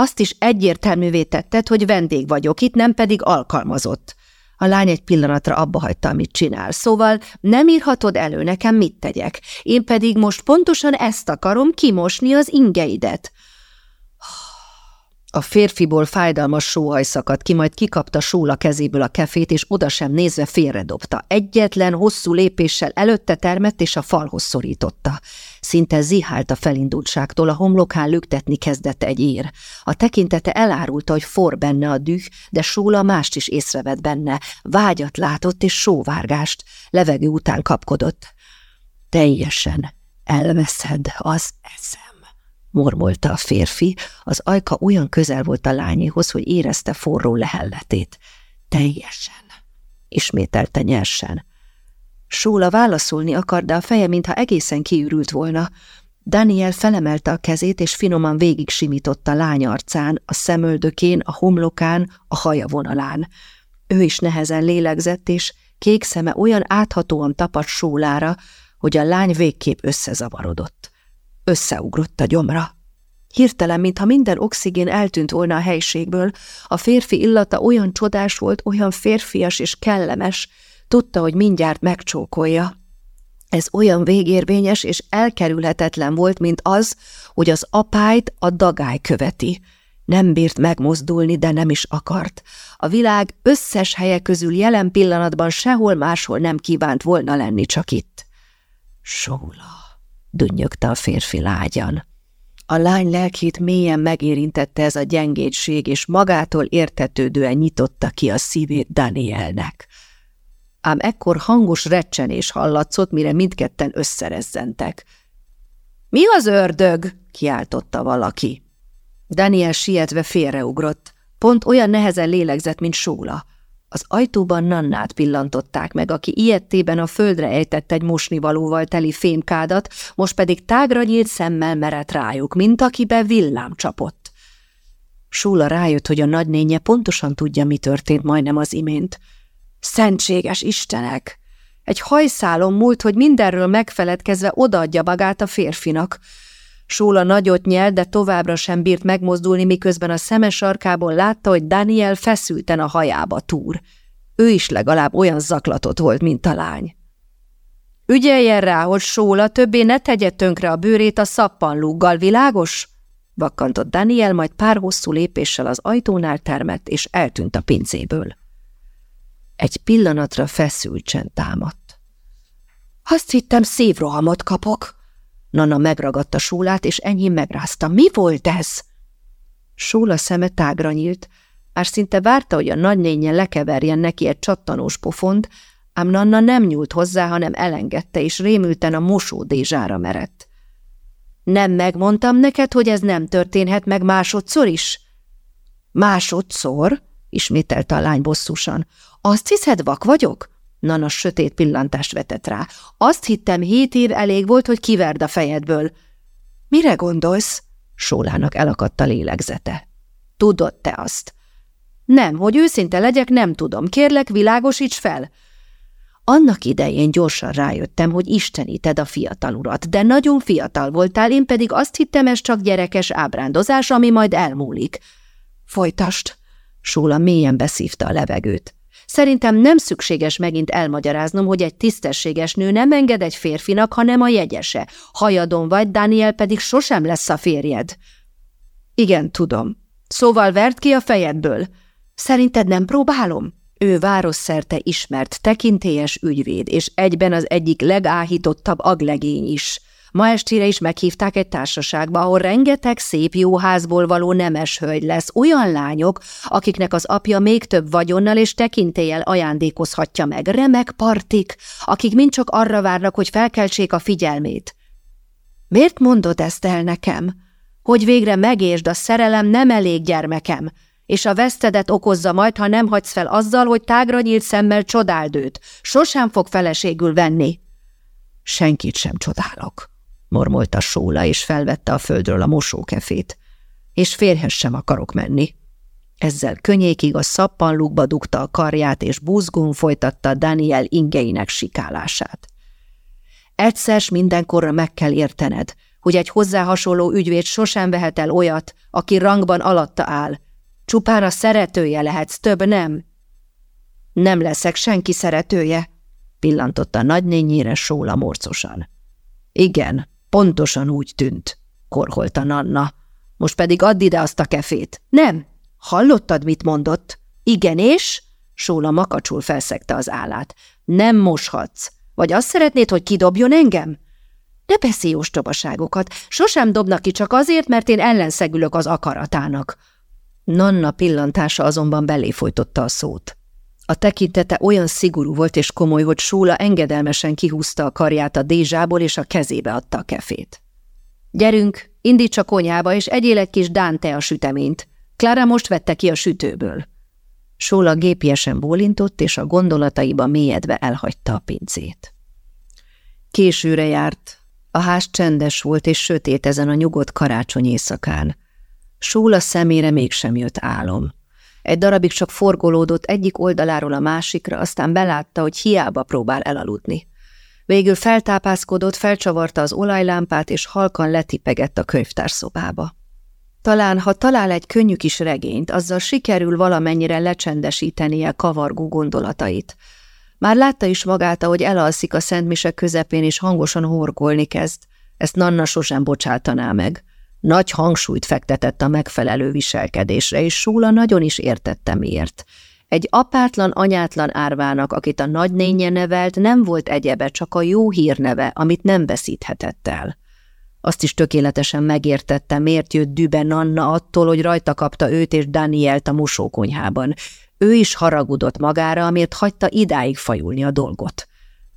Azt is egyértelművé tetted, hogy vendég vagyok itt, nem pedig alkalmazott. A lány egy pillanatra abba hagyta, amit csinál, szóval nem írhatod elő nekem, mit tegyek. Én pedig most pontosan ezt akarom, kimosni az ingeidet. A férfiból fájdalmas sóhaj szakadt ki, majd kikapta Sóla kezéből a kefét, és oda sem nézve félredobta. Egyetlen hosszú lépéssel előtte termett, és a falhoz szorította. Szinte zihált a felindultságtól, a homlokán lüktetni kezdett egy ér. A tekintete elárulta, hogy for benne a düh, de Sóla mást is észrevett benne. Vágyat látott és sóvárgást. Levegő után kapkodott. Teljesen elveszed az eszem mormolta a férfi, az ajka olyan közel volt a lányihoz, hogy érezte forró lehelletét. Teljesen, ismételte nyersen. Sóla válaszolni akar, de a feje mintha egészen kiürült volna. Daniel felemelte a kezét, és finoman végig simította lány arcán, a szemöldökén, a homlokán, a haja vonalán. Ő is nehezen lélegzett, és kék szeme olyan áthatóan tapadt sólára, hogy a lány végképp összezavarodott. Összeugrott a gyomra. Hirtelen, mintha minden oxigén eltűnt volna a helységből, a férfi illata olyan csodás volt, olyan férfias és kellemes, tudta, hogy mindjárt megcsókolja. Ez olyan végérvényes és elkerülhetetlen volt, mint az, hogy az apályt a dagály követi. Nem bírt megmozdulni, de nem is akart. A világ összes helye közül jelen pillanatban sehol máshol nem kívánt volna lenni, csak itt. Sóla dünnyögte a férfi lágyan. A lány lelkét mélyen megérintette ez a gyengétség, és magától értetődően nyitotta ki a szívét Danielnek. Ám ekkor hangos recsenés hallatszott, mire mindketten összerezzentek. – Mi az ördög? – kiáltotta valaki. Daniel sietve félreugrott. Pont olyan nehezen lélegzett, mint Sóla. Az ajtóban Nannát pillantották meg, aki ilyettében a földre ejtett egy mosnivalóval teli fémkádat, most pedig tágra nyílt szemmel merett rájuk, mint akibe villám csapott. Súla rájött, hogy a nagynénye pontosan tudja, mi történt majdnem az imént. Szentséges Istenek! Egy hajszálon múlt, hogy mindenről megfeledkezve odaadja magát a férfinak – Sóla nagyot nyelt, de továbbra sem bírt megmozdulni, miközben a szemes sarkából látta, hogy Daniel feszülten a hajába túr. Ő is legalább olyan zaklatott volt, mint a lány. Ügyeljen rá, hogy Sóla többé ne tegye tönkre a bőrét a szappanlúggal, világos? Vakkantott Daniel, majd pár hosszú lépéssel az ajtónál termett, és eltűnt a pincéből. Egy pillanatra feszült csend támadt. Azt hittem, szívrohamot kapok, Nana megragadta Sólát, és enyhén megrázta. Mi volt ez? Sóla szeme tágra nyílt, már szinte várta, hogy a nagynénye lekeverjen neki egy csattanós pofont, ám Nanna nem nyúlt hozzá, hanem elengedte, és rémülten a mosódézsára merett. Nem megmondtam neked, hogy ez nem történhet meg másodszor is? Másodszor? ismételte a lány bosszusan. Azt hiszed, vak vagyok? Nana sötét pillantást vetett rá. Azt hittem, hét év elég volt, hogy kiverd a fejedből. Mire gondolsz? Sólának elakadt a lélegzete. Tudod te azt? Nem, hogy őszinte legyek, nem tudom. Kérlek, világosíts fel. Annak idején gyorsan rájöttem, hogy isteníted a fiatal urat, de nagyon fiatal voltál, én pedig azt hittem, ez csak gyerekes ábrándozás, ami majd elmúlik. Folytast! Sóla mélyen beszívta a levegőt. Szerintem nem szükséges megint elmagyaráznom, hogy egy tisztességes nő nem enged egy férfinak, hanem a jegyese. Hajadon vagy, Daniel pedig sosem lesz a férjed. Igen, tudom. Szóval vert ki a fejedből. Szerinted nem próbálom? Ő városszerte ismert tekintélyes ügyvéd, és egyben az egyik legáhítottabb aglegény is. Ma estére is meghívták egy társaságba, ahol rengeteg szép jó házból való nemes hölgy lesz, olyan lányok, akiknek az apja még több vagyonnal és tekintéllyel ajándékozhatja meg, remek partik, akik mind csak arra várnak, hogy felkeltsék a figyelmét. Miért mondod ezt el nekem? Hogy végre megésd, a szerelem nem elég gyermekem, és a vesztedet okozza majd, ha nem hagysz fel azzal, hogy tágra nyílt szemmel csodáld őt. Sosem fog feleségül venni. Senkit sem csodálok, mormolta Sóla, és felvette a földről a mosókefét. És férhez sem akarok menni. Ezzel könnyékig a szappanlukba dugta a karját, és buzgón folytatta Daniel ingeinek sikálását. Egyszer mindenkorra meg kell értened, hogy egy hozzá hasonló ügyvéd sosem vehet el olyat, aki rangban alatta áll, Csupán a szeretője lehetsz, több nem. Nem leszek senki szeretője, pillantotta nagynényére Sóla morcosan. Igen, pontosan úgy tűnt, korholta Nanna. Most pedig add ide azt a kefét. Nem. Hallottad, mit mondott? Igen, és? Sóla makacsul felszegte az állát. Nem moshatsz. Vagy azt szeretnéd, hogy kidobjon engem? Ne beszélj ostobaságokat. Sosem dobnak ki csak azért, mert én ellenszegülök az akaratának. Nanna pillantása azonban belé folytotta a szót. A tekintete olyan szigorú volt és komoly, hogy Sóla engedelmesen kihúzta a karját a dézsából, és a kezébe adta a kefét. Gyerünk, indíts a konyhába, és egyél egy kis dánte a süteményt. Klára most vette ki a sütőből. Sóla gépiesen bólintott, és a gondolataiba mélyedve elhagyta a pincét. Későre járt. A ház csendes volt és sötét ezen a nyugodt karácsony éjszakán. Súla szemére mégsem jött álom. Egy darabig csak forgolódott egyik oldaláról a másikra, aztán belátta, hogy hiába próbál elaludni. Végül feltápászkodott, felcsavarta az olajlámpát, és halkan letipegett a könyvtárszobába. Talán, ha talál egy könnyű kis regényt, azzal sikerül valamennyire lecsendesítenie kavargó gondolatait. Már látta is magát, ahogy elalszik a szentmise közepén, és hangosan horgolni kezd. Ezt Nanna sosem bocsátaná meg. Nagy hangsúlyt fektetett a megfelelő viselkedésre, és Súla nagyon is értette miért. Egy apátlan, anyátlan árvának, akit a nagynénye nevelt, nem volt egyebe, csak a jó hírneve, amit nem veszíthetett el. Azt is tökéletesen megértette, miért jött düben Nanna attól, hogy rajta kapta őt és Danielt a mosókonyhában. Ő is haragudott magára, amiért hagyta idáig fajulni a dolgot.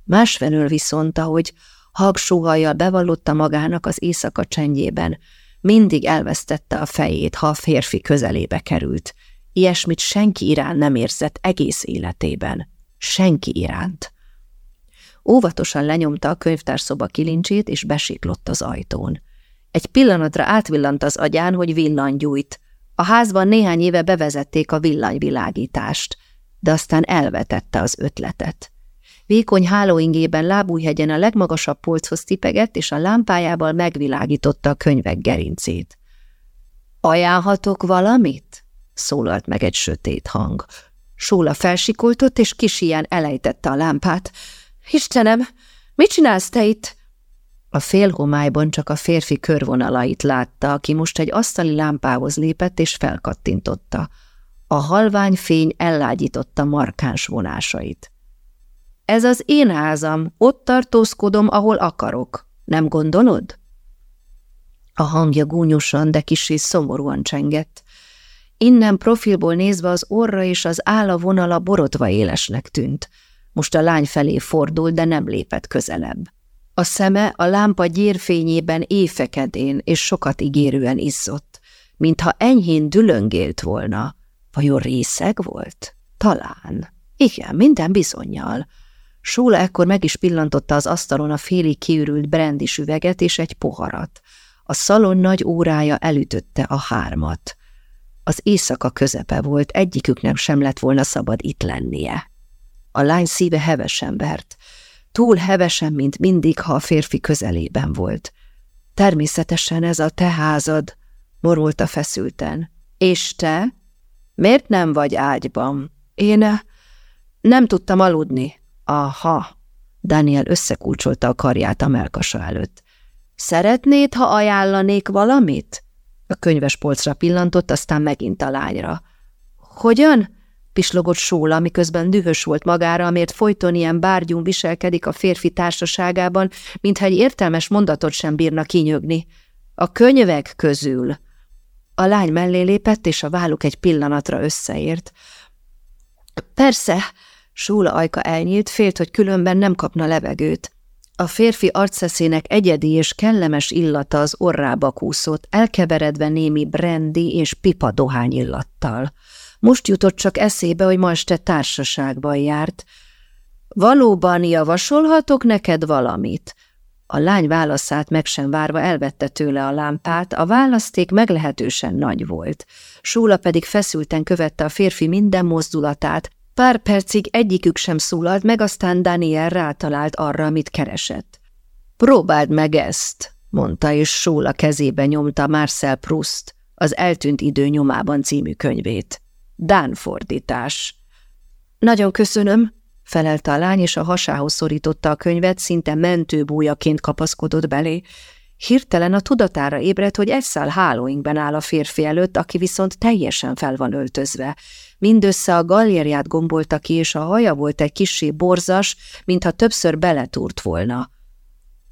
Másfelől viszont, ahogy hagsúhajjal bevallotta magának az éjszaka csendjében, mindig elvesztette a fejét, ha a férfi közelébe került. Ilyesmit senki iránt nem érzett egész életében. Senki iránt. Óvatosan lenyomta a könyvtárszoba kilincsét, és besiklott az ajtón. Egy pillanatra átvillant az agyán, hogy villanygyújt. A házban néhány éve bevezették a villanyvilágítást, de aztán elvetette az ötletet. Vékony hálóingében lábújhegyen a legmagasabb polchoz tipegett, és a lámpájával megvilágította a könyvek gerincét. – Ajánlhatok valamit? – szólalt meg egy sötét hang. Sóla felsikoltott, és kis ilyen elejtette a lámpát. – Istenem, mit csinálsz te itt? A félhomályban csak a férfi körvonalait látta, aki most egy asztali lámpához lépett, és felkattintotta. A halvány fény ellágyította markáns vonásait. Ez az én házam, ott tartózkodom, ahol akarok. Nem gondolod? A hangja gúnyosan, de kissé szomorúan csengett. Innen profilból nézve az orra és az álla vonala borotva élesnek tűnt. Most a lány felé fordult, de nem lépett közelebb. A szeme a lámpa gyérfényében éjfekedén és sokat ígérően izzott, mintha enyhén dülöngélt volna. Vajon részeg volt? Talán. Igen, minden bizonyal. Sóla ekkor meg is pillantotta az asztalon a félig kiürült brandis üveget és egy poharat. A szalon nagy órája elütötte a hármat. Az éjszaka közepe volt, egyiküknek sem lett volna szabad itt lennie. A lány szíve hevesen vert. Túl hevesen, mint mindig, ha a férfi közelében volt. Természetesen ez a te házad, morulta feszülten. És te? Miért nem vagy ágyban? Én eh, nem tudtam aludni. Aha. Daniel összekulcsolta a karját a melkasa előtt. Szeretnéd, ha ajánlanék valamit? A könyves polcra pillantott, aztán megint a lányra. Hogyan? pislogott Sóla, miközben dühös volt magára, amért folyton ilyen bárgyún viselkedik a férfi társaságában, mintha egy értelmes mondatot sem bírna kinyögni. A könyvek közül. A lány mellé lépett, és a válluk egy pillanatra összeért. Persze, Súla ajka elnyílt, félt, hogy különben nem kapna levegőt. A férfi arceszének egyedi és kellemes illata az orrába kúszott, elkeveredve némi brandy és pipa dohány illattal. Most jutott csak eszébe, hogy ma este társaságban járt. Valóban javasolhatok neked valamit? A lány válaszát meg sem várva elvette tőle a lámpát, a választék meglehetősen nagy volt. Súla pedig feszülten követte a férfi minden mozdulatát, Pár percig egyikük sem szólalt, meg aztán Daniel rátalált arra, amit keresett. Próbáld meg ezt, mondta, és Sóla kezébe nyomta Marcel Proust, az Eltűnt idő nyomában című könyvét. Dán fordítás. Nagyon köszönöm, felelte a lány, és a hasához szorította a könyvet, szinte mentőbújaként kapaszkodott belé. Hirtelen a tudatára ébredt, hogy egy szál hálóinkben áll a férfi előtt, aki viszont teljesen fel van öltözve. Mindössze a gallériát gombolta ki, és a haja volt egy kisé borzas, mintha többször beletúrt volna.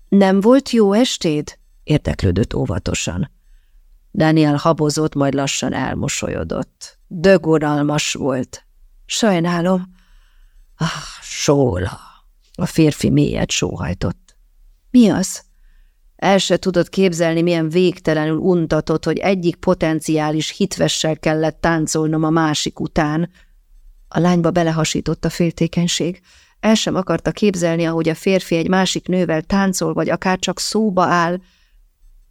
Nem volt jó estéd? érdeklődött óvatosan. Daniel habozott, majd lassan elmosolyodott. Dögoralmas volt. Sajnálom. Ah, sóla. A férfi mélyet sóhajtott. Mi az? El se tudod képzelni, milyen végtelenül untatott, hogy egyik potenciális hitvessel kellett táncolnom a másik után. A lányba belehasított a féltékenység. El sem akarta képzelni, ahogy a férfi egy másik nővel táncol, vagy akár csak szóba áll.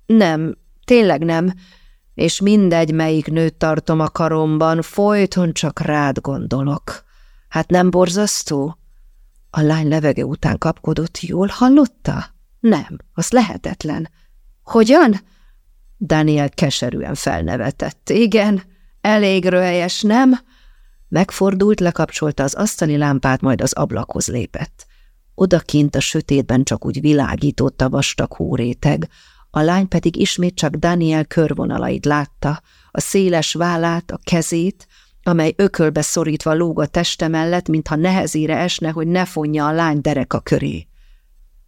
Nem, tényleg nem, és mindegy, melyik nőt tartom a karomban, folyton csak rád gondolok. Hát nem borzasztó? A lány levege után kapkodott, jól hallotta? Nem, az lehetetlen. Hogyan? Daniel keserűen felnevetett. Igen, elég röhelyes, nem? Megfordult, lekapcsolta az asztali lámpát, majd az ablakhoz lépett. Odakint a sötétben csak úgy világított a vastag hóréteg, a lány pedig ismét csak Daniel körvonalait látta, a széles vállát, a kezét, amely ökölbe szorítva lóg a teste mellett, mintha nehezére esne, hogy ne fonja a lány dereka köré.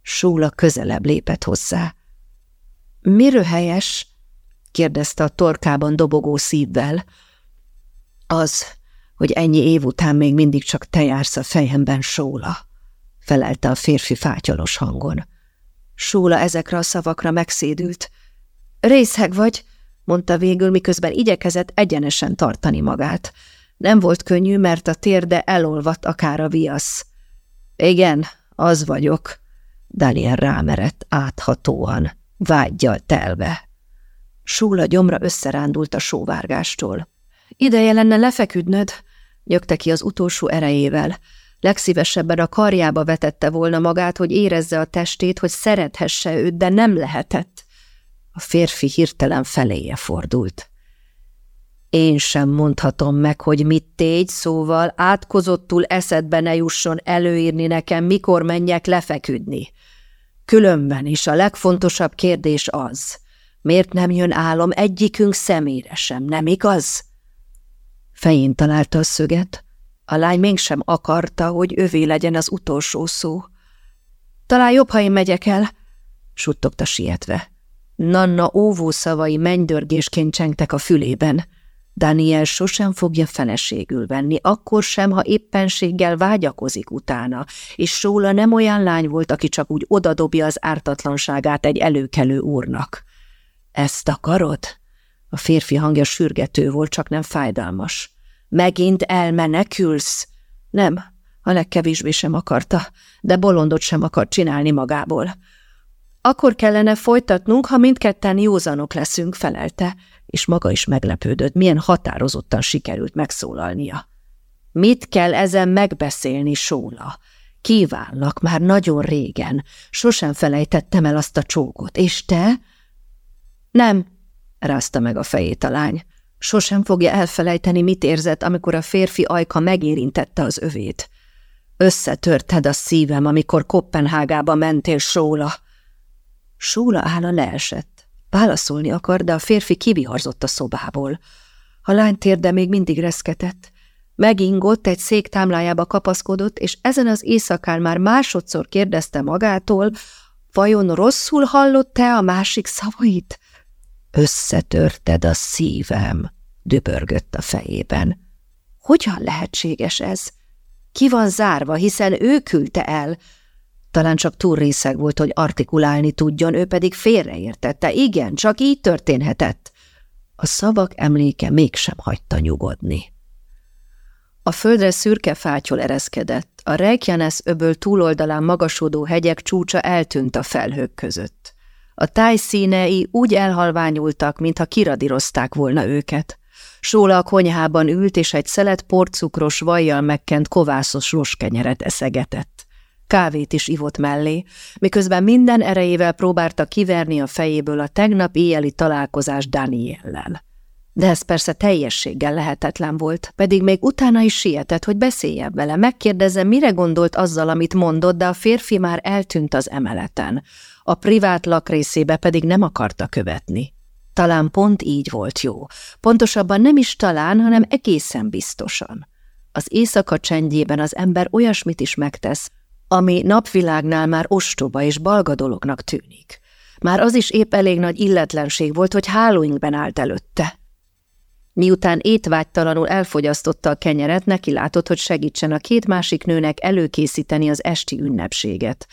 Súla közelebb lépett hozzá. – Miről helyes? – kérdezte a torkában dobogó szívvel. – Az, hogy ennyi év után még mindig csak te jársz a fejemben, Sóla – felelte a férfi fátyolos hangon. Sóla ezekre a szavakra megszédült. – Részeg vagy? – mondta végül, miközben igyekezett egyenesen tartani magát. Nem volt könnyű, mert a térde elolvadt akár a viasz. – Igen, az vagyok – Daniel rámerett áthatóan, vágyjal telve. Súla gyomra összerándult a sóvárgástól. Ideje lenne lefeküdnöd, nyögte ki az utolsó erejével. Legszívesebben a karjába vetette volna magát, hogy érezze a testét, hogy szerethesse őt, de nem lehetett. A férfi hirtelen feléje fordult. Én sem mondhatom meg, hogy mit tégy, szóval átkozottul eszedbe ne jusson előírni nekem, mikor menjek lefeküdni. Különben is a legfontosabb kérdés az, miért nem jön álom egyikünk szemére sem, nem igaz? Fején találta a szöget, a lány mégsem akarta, hogy övé legyen az utolsó szó. Talán jobb, ha én megyek el, suttogta sietve. Nanna óvó szavai mennydörgésként csengtek a fülében. Daniel sosem fogja feleségül venni, akkor sem, ha éppenséggel vágyakozik utána, és Sóla nem olyan lány volt, aki csak úgy odadobja az ártatlanságát egy előkelő úrnak. Ezt akarod? A férfi hangja sürgető volt, csak nem fájdalmas. Megint elmenekülsz? Nem, A legkevésbé sem akarta, de bolondot sem akart csinálni magából. Akkor kellene folytatnunk, ha mindketten józanok leszünk, felelte, és maga is meglepődött, milyen határozottan sikerült megszólalnia. Mit kell ezen megbeszélni, Sóla? Kívállak már nagyon régen. Sosem felejtettem el azt a csókot. És te? Nem, rázta meg a fejét a lány. Sosem fogja elfelejteni, mit érzett, amikor a férfi ajka megérintette az övét. Összetörted a szívem, amikor Kopenhágába mentél, Sóla. Sóla álla leesett. Válaszolni akar, de a férfi kiviharzott a szobából. A lány térde még mindig reszketett. Megingott, egy szék támlájába kapaszkodott, és ezen az éjszakán már másodszor kérdezte magától, vajon rosszul hallott-e a másik szavait? Összetörted a szívem, dübörgött a fejében. Hogyan lehetséges ez? Ki van zárva, hiszen ő küldte el. Talán csak túl részeg volt, hogy artikulálni tudjon, ő pedig félreértette. Igen, csak így történhetett. A szavak emléke mégsem hagyta nyugodni. A földre szürke fátyol ereszkedett, a Reykjanes öböl túloldalán magasodó hegyek csúcsa eltűnt a felhők között. A táj színei úgy elhalványultak, mintha kiradírozták volna őket. Sóla a konyhában ült, és egy szelet porcukros, vajjal megkent kovászos roskenyeret eszegetett. Kávét is ivott mellé, miközben minden erejével próbálta kiverni a fejéből a tegnap éjjeli találkozás Daniellel. De ez persze teljességgel lehetetlen volt, pedig még utána is sietett, hogy beszéljen vele, megkérdezze, mire gondolt azzal, amit mondott, de a férfi már eltűnt az emeleten. A privát lakrészébe pedig nem akarta követni. Talán pont így volt jó. Pontosabban nem is talán, hanem egészen biztosan. Az éjszaka csendjében az ember olyasmit is megtesz, ami napvilágnál már ostoba és balga dolognak tűnik. Már az is épp elég nagy illetlenség volt, hogy hálóinkben állt előtte, Miután étvágytalanul elfogyasztotta a kenyeret, neki látott, hogy segítsen a két másik nőnek előkészíteni az esti ünnepséget.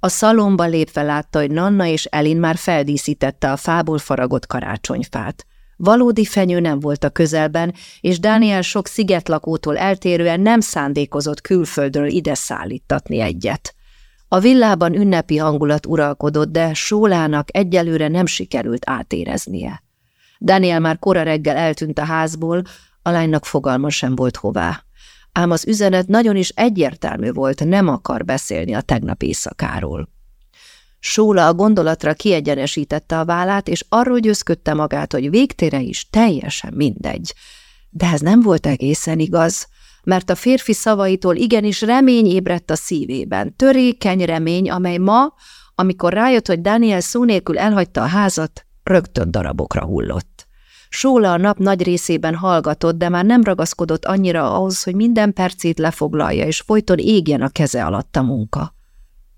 A szalomba lépve látta, hogy Nanna és Elin már feldíszítette a fából faragott karácsonyfát. Valódi fenyő nem volt a közelben, és Dániel sok szigetlakótól eltérően nem szándékozott külföldről ide szállítatni egyet. A villában ünnepi hangulat uralkodott, de Sólának egyelőre nem sikerült átéreznie. Daniel már kora reggel eltűnt a házból, a lánynak fogalma sem volt hová. Ám az üzenet nagyon is egyértelmű volt, nem akar beszélni a tegnap éjszakáról. Sóla a gondolatra kiegyenesítette a vállát, és arról győzködte magát, hogy végtére is teljesen mindegy. De ez nem volt egészen igaz, mert a férfi szavaitól igenis remény ébredt a szívében, törékeny remény, amely ma, amikor rájött, hogy Daniel szó nélkül elhagyta a házat, rögtön darabokra hullott. Sóla a nap nagy részében hallgatott, de már nem ragaszkodott annyira ahhoz, hogy minden percét lefoglalja, és folyton égjen a keze alatt a munka.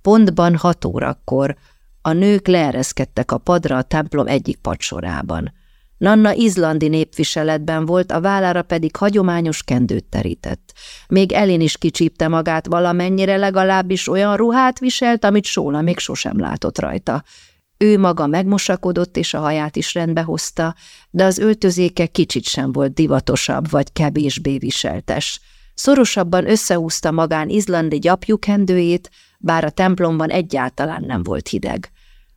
Pontban hat órakor a nők leereszkedtek a padra a templom egyik padsorában. Nanna izlandi népviseletben volt, a vállára pedig hagyományos kendőt terített. Még Elén is kicsípte magát valamennyire, legalábbis olyan ruhát viselt, amit Sóla még sosem látott rajta. Ő maga megmosakodott, és a haját is rendbe hozta, de az öltözéke kicsit sem volt divatosabb vagy kevésbé viseltes. Szorosabban összehúzta magán izlandi gyapjukendőjét, bár a templomban egyáltalán nem volt hideg.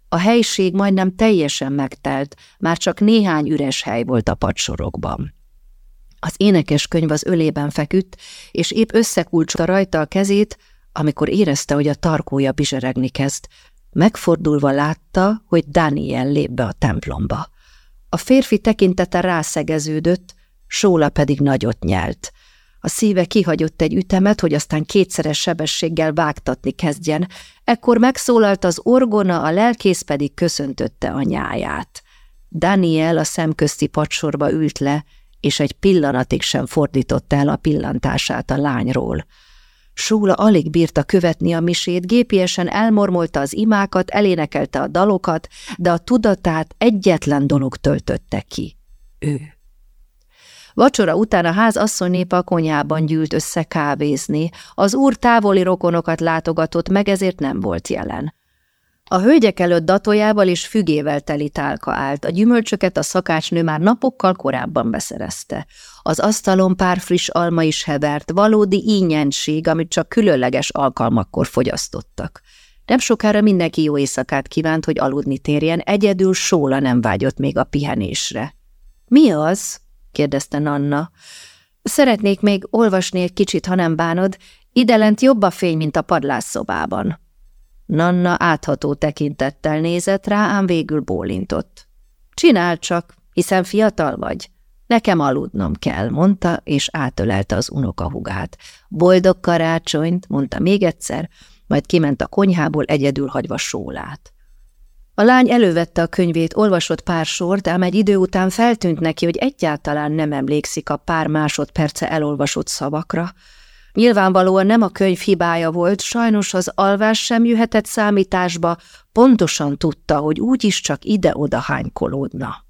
A helység majdnem teljesen megtelt, már csak néhány üres hely volt a padsorokban. Az énekes könyv az ölében feküdt, és épp összekulcsolta rajta a kezét, amikor érezte, hogy a tarkója bizseregni kezd, Megfordulva látta, hogy Daniel lép be a templomba. A férfi tekintete rászegeződött, Sóla pedig nagyot nyelt. A szíve kihagyott egy ütemet, hogy aztán kétszeres sebességgel vágtatni kezdjen. Ekkor megszólalt az orgona, a lelkész pedig köszöntötte a nyáját. Daniel a szemközti padsorba ült le, és egy pillanatig sem fordította el a pillantását a lányról. Súla alig bírta követni a misét, gépiesen elmormolta az imákat, elénekelte a dalokat, de a tudatát egyetlen dolog töltötte ki. Ő. Vacsora után a ház asszonynépa a konyában gyűlt össze kávézni. Az úr távoli rokonokat látogatott meg, ezért nem volt jelen. A hölgyek előtt datójával és fügével teli tálka állt, a gyümölcsöket a szakácsnő már napokkal korábban beszerezte. Az asztalon pár friss alma is hevert, valódi ínyenség, amit csak különleges alkalmakkor fogyasztottak. Nem sokára mindenki jó éjszakát kívánt, hogy aludni térjen, egyedül Sóla nem vágyott még a pihenésre. – Mi az? – kérdezte Nanna. – Szeretnék még olvasni egy kicsit, ha nem bánod. Idelent jobb a fény, mint a padlásszobában. Nanna átható tekintettel nézett rá, ám végül bólintott. Csinál csak, hiszen fiatal vagy. Nekem aludnom kell, mondta, és átölelte az unokahugát. Boldog karácsonyt, mondta még egyszer, majd kiment a konyhából egyedül hagyva sólát. A lány elővette a könyvét, olvasott pár sort, ám egy idő után feltűnt neki, hogy egyáltalán nem emlékszik a pár másodperce elolvasott szavakra, Nyilvánvalóan nem a könyv hibája volt, sajnos az alvás sem jöhetett számításba, pontosan tudta, hogy úgyis csak ide-oda hánykolódna.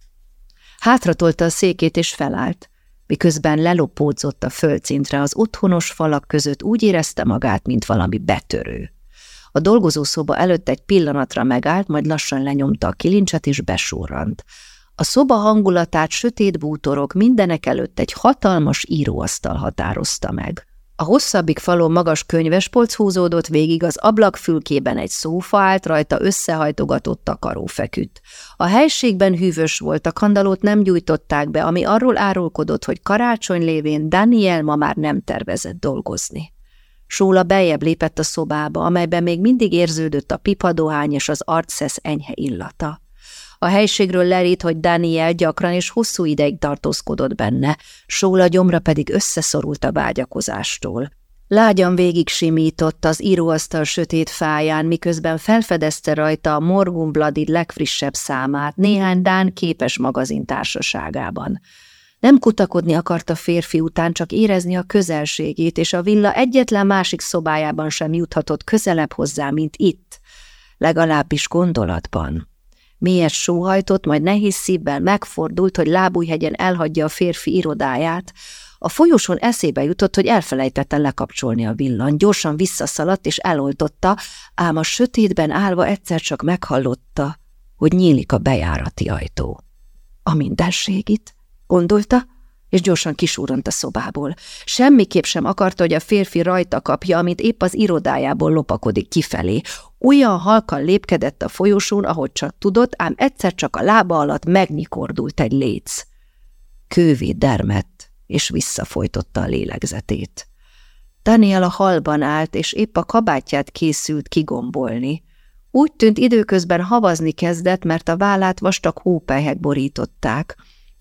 Hátratolta a székét és felállt, miközben lelopódzott a földszintre az otthonos falak között úgy érezte magát, mint valami betörő. A dolgozószoba előtt egy pillanatra megállt, majd lassan lenyomta a kilincset és besurrant. A szoba hangulatát sötét bútorok mindenek előtt egy hatalmas íróasztal határozta meg. A hosszabbik falon magas könyvespolc húzódott végig, az ablakfülkében egy szófa állt, rajta összehajtogatott takaró feküdt. A helységben hűvös volt, a kandalót nem gyújtották be, ami arról árulkodott, hogy karácsony lévén Daniel ma már nem tervezett dolgozni. Sóla beljebb lépett a szobába, amelyben még mindig érződött a pipadohány és az arcszesz enyhe illata. A helységről lerít, hogy Daniel gyakran és hosszú ideig tartózkodott benne, Sóla gyomra pedig összeszorult a vágyakozástól. Lágyan végig simított az íróasztal sötét fáján, miközben felfedezte rajta a Morgun Bloody legfrissebb számát néhány Dán képes magazin társaságában. Nem kutakodni akart a férfi után, csak érezni a közelségét, és a villa egyetlen másik szobájában sem juthatott közelebb hozzá, mint itt, legalábbis gondolatban. Mélyet sóhajtott, majd nehéz szívvel megfordult, hogy lábújhegyen elhagyja a férfi irodáját. A folyosón eszébe jutott, hogy elfelejtette lekapcsolni a villan. Gyorsan visszaszaladt és eloltotta, ám a sötétben állva egyszer csak meghallotta, hogy nyílik a bejárati ajtó. A mindenségit, gondolta, és gyorsan kisúront a szobából. Semmiképp sem akarta, hogy a férfi rajta kapja, amit épp az irodájából lopakodik kifelé. Olyan halkan lépkedett a folyosón, ahogy csak tudott, ám egyszer csak a lába alatt megnyikordult egy léc. Kővé dermett, és visszafolytotta a lélegzetét. Daniel a halban állt, és épp a kabátját készült kigombolni. Úgy tűnt időközben havazni kezdett, mert a vállát vastag hópelyhek borították.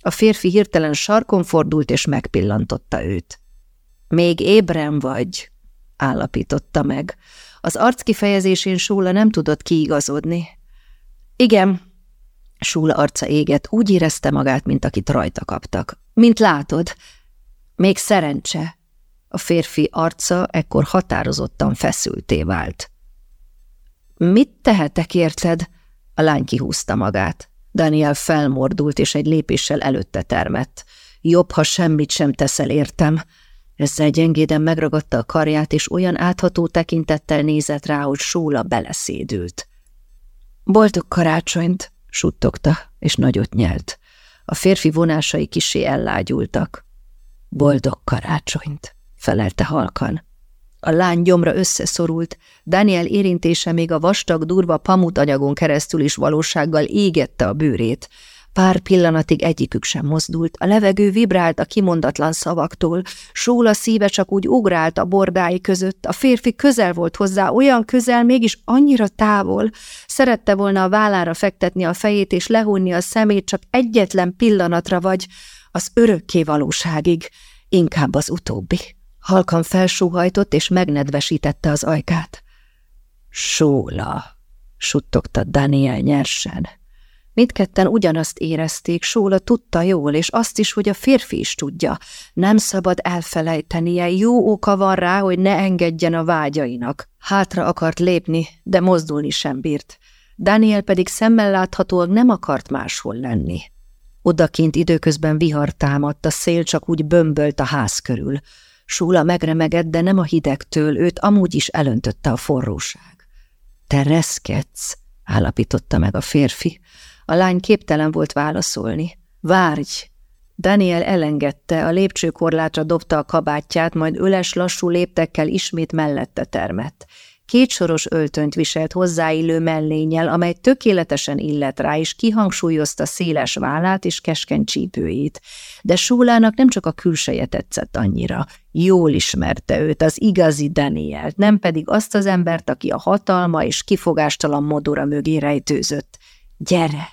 A férfi hirtelen sarkon fordult, és megpillantotta őt. – Még ébren vagy? – állapította meg. Az arc kifejezésén Súla nem tudott kiigazodni. Igen, Súla arca égett, úgy érezte magát, mint akit rajta kaptak. Mint látod, még szerencse. A férfi arca ekkor határozottan feszülté vált. Mit tehetek érted? A lány kihúzta magát. Daniel felmordult, és egy lépéssel előtte termett. Jobb, ha semmit sem teszel értem. Ezzel gyengéden megragadta a karját, és olyan átható tekintettel nézett rá, hogy Sóla beleszédült. Boldog karácsonyt, suttogta, és nagyot nyelt. A férfi vonásai kisé ellágyultak. Boldog karácsonyt, felelte halkan. A lány gyomra összeszorult, Daniel érintése még a vastag, durva pamutanyagon keresztül is valósággal égette a bőrét. Pár pillanatig egyikük sem mozdult, a levegő vibrált a kimondatlan szavaktól, Sóla szíve csak úgy ugrált a bordái között, a férfi közel volt hozzá, olyan közel, mégis annyira távol. Szerette volna a vállára fektetni a fejét és lehúnni a szemét csak egyetlen pillanatra vagy az örökké valóságig, inkább az utóbbi. Halkan felsóhajtott és megnedvesítette az ajkát. Sóla, suttogta Daniel nyersen. Mindketten ugyanazt érezték, Sóla tudta jól, és azt is, hogy a férfi is tudja. Nem szabad elfelejtenie, jó oka van rá, hogy ne engedjen a vágyainak. Hátra akart lépni, de mozdulni sem bírt. Daniel pedig szemmel láthatóan nem akart máshol lenni. Odakint időközben vihar támadt, a szél csak úgy bömbölt a ház körül. Súla megremegett, de nem a hidegtől, őt amúgy is elöntötte a forróság. – Te reszkedsz! állapította meg a férfi. A lány képtelen volt válaszolni. Várj! Daniel elengedte, a lépcsőkorlátra dobta a kabátját, majd öles, lassú léptekkel ismét mellette termett. Kétsoros öltönyt viselt hozzáillő mellényel, amely tökéletesen illett rá, és kihangsúlyozta széles vállát és keskeny csípőjét. De Súlának nem csak a külseje tetszett annyira. Jól ismerte őt, az igazi Danielt, nem pedig azt az embert, aki a hatalma és kifogástalan modora mögé rejtőzött. Gyere!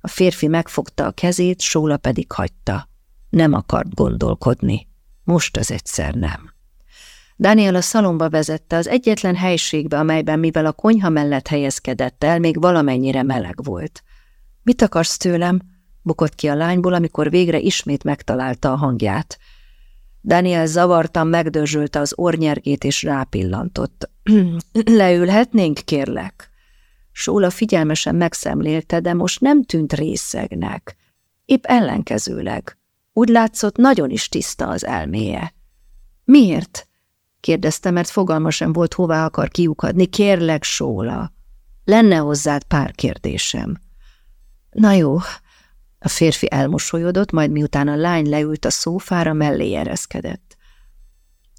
A férfi megfogta a kezét, Sóla pedig hagyta. Nem akart gondolkodni. Most az egyszer nem. Daniel a szalomba vezette az egyetlen helységbe, amelyben mivel a konyha mellett helyezkedett el, még valamennyire meleg volt. – Mit akarsz tőlem? – bukott ki a lányból, amikor végre ismét megtalálta a hangját. Daniel zavartan megdörzsölte az ornyergét és rápillantott. – Leülhetnénk, kérlek? Sóla figyelmesen megszemlélte, de most nem tűnt részegnek. Épp ellenkezőleg. Úgy látszott, nagyon is tiszta az elméje. – Miért? – kérdezte, mert fogalma sem volt, hová akar kiukadni. Kérlek, Sóla, lenne hozzád pár kérdésem. Na jó, a férfi elmosolyodott, majd miután a lány leült a szófára, mellé ereszkedett.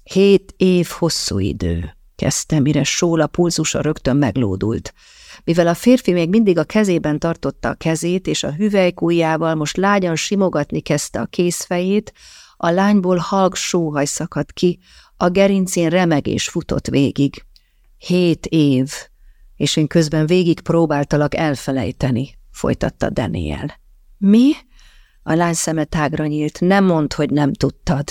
Hét év hosszú idő, kezdte, mire Sóla pulzusa rögtön meglódult. Mivel a férfi még mindig a kezében tartotta a kezét, és a hüvelykújjával most lágyan simogatni kezdte a készfejét, a lányból halk sóhaj szakadt ki, a gerincén remegés futott végig. Hét év, és én közben végig próbáltalak elfelejteni, folytatta Daniel. Mi? A lány szeme tágra nyílt. Nem mondd, hogy nem tudtad.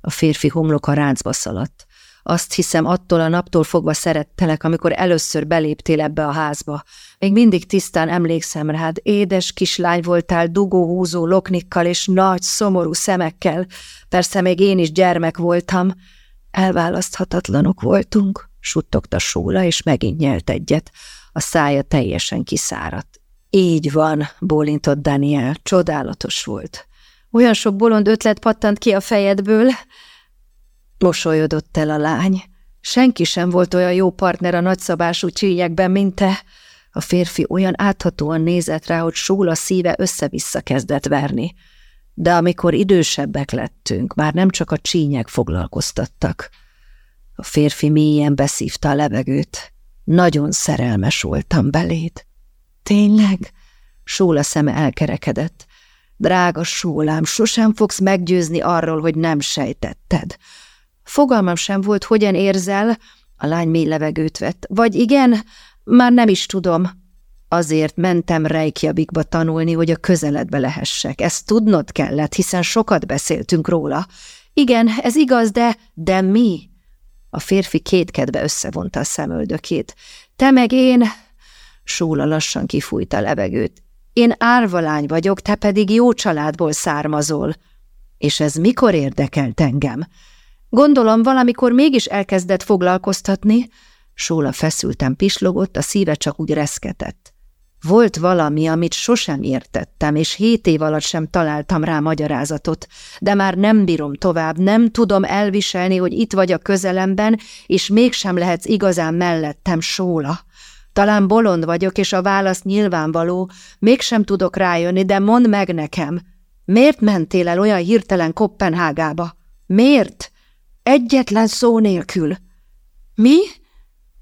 A férfi homloka ráncba szaladt. Azt hiszem, attól a naptól fogva szerettelek, amikor először beléptél ebbe a házba. Még mindig tisztán emlékszem rád, édes kislány voltál dugóhúzó loknikkal és nagy, szomorú szemekkel. Persze még én is gyermek voltam. Elválaszthatatlanok voltunk, suttogta Sóla, és megint nyelt egyet. A szája teljesen kiszáradt. Így van, bólintott Daniel, csodálatos volt. Olyan sok bolond ötlet pattant ki a fejedből. Mosolyodott el a lány. Senki sem volt olyan jó partner a nagyszabású csínyekben, mint te. A férfi olyan áthatóan nézett rá, hogy Sóla szíve össze-vissza kezdett verni de amikor idősebbek lettünk, már nem csak a csínyek foglalkoztattak. A férfi mélyen beszívta a levegőt. Nagyon szerelmes voltam beléd. Tényleg? Sóla szeme elkerekedett. Drága Sólám, sosem fogsz meggyőzni arról, hogy nem sejtetted. Fogalmam sem volt, hogyan érzel, a lány mély levegőt vett. Vagy igen, már nem is tudom. Azért mentem Reykjavikba tanulni, hogy a közeledbe lehessek. Ezt tudnod kellett, hiszen sokat beszéltünk róla. Igen, ez igaz, de... De mi? A férfi kétkedve összevonta a szemöldökét. Te meg én... Sóla lassan kifújta a levegőt. Én árvalány vagyok, te pedig jó családból származol. És ez mikor érdekelt engem? Gondolom, valamikor mégis elkezdett foglalkoztatni. Sóla feszülten pislogott, a szíve csak úgy reszketett. Volt valami, amit sosem értettem, és hét év alatt sem találtam rá magyarázatot, de már nem bírom tovább, nem tudom elviselni, hogy itt vagy a közelemben, és mégsem lehetsz igazán mellettem sóla. Talán bolond vagyok, és a válasz nyilvánvaló, mégsem tudok rájönni, de mondd meg nekem, miért mentél el olyan hirtelen Kopenhágába? Miért? Egyetlen szó nélkül. Mi?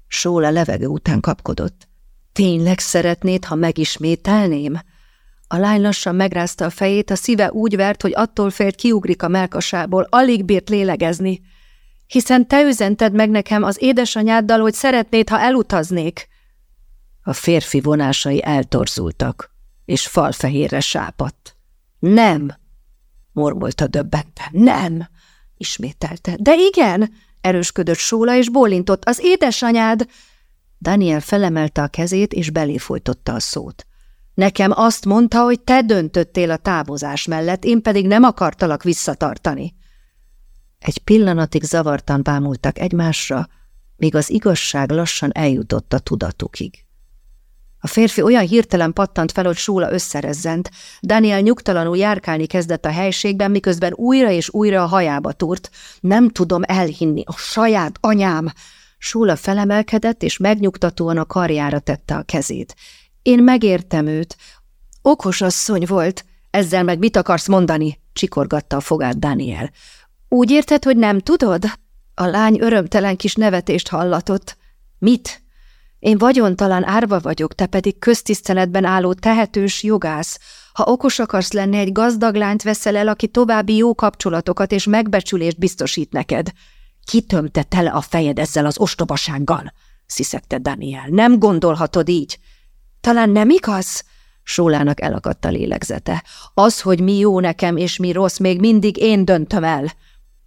Sóla levegő után kapkodott. Tényleg szeretnéd, ha megismételném? A lány lassan megrázta a fejét, a szíve úgy vert, hogy attól félt kiugrik a melkasából, alig bírt lélegezni. Hiszen te üzented meg nekem az édesanyáddal, hogy szeretnéd, ha elutaznék. A férfi vonásai eltorzultak, és falfehérre sápadt. Nem, mormolta döbbenten. Nem, ismételte. De igen, erősködött Sóla, és bólintott. Az édesanyád, Daniel felemelte a kezét, és belé folytotta a szót. Nekem azt mondta, hogy te döntöttél a távozás mellett, én pedig nem akartalak visszatartani. Egy pillanatig zavartan bámultak egymásra, míg az igazság lassan eljutott a tudatukig. A férfi olyan hirtelen pattant fel, hogy Súla összerezzent. Daniel nyugtalanul járkálni kezdett a helységben, miközben újra és újra a hajába túrt. Nem tudom elhinni, a saját anyám! Súla felemelkedett, és megnyugtatóan a karjára tette a kezét. Én megértem őt. Okos asszony volt. Ezzel meg mit akarsz mondani? csikorgatta a fogát Daniel. Úgy érted, hogy nem tudod? A lány örömtelen kis nevetést hallatott. Mit? Én vagyontalan árva vagyok, te pedig köztiszteletben álló tehetős jogász. Ha okos akarsz lenni, egy gazdag lányt veszel el, aki további jó kapcsolatokat és megbecsülést biztosít neked. Kitömte tele a fejed ezzel az ostobasággal, sziszegte Daniel. Nem gondolhatod így. Talán nem igaz? Sólának elakadt a lélegzete. Az, hogy mi jó nekem és mi rossz, még mindig én döntöm el.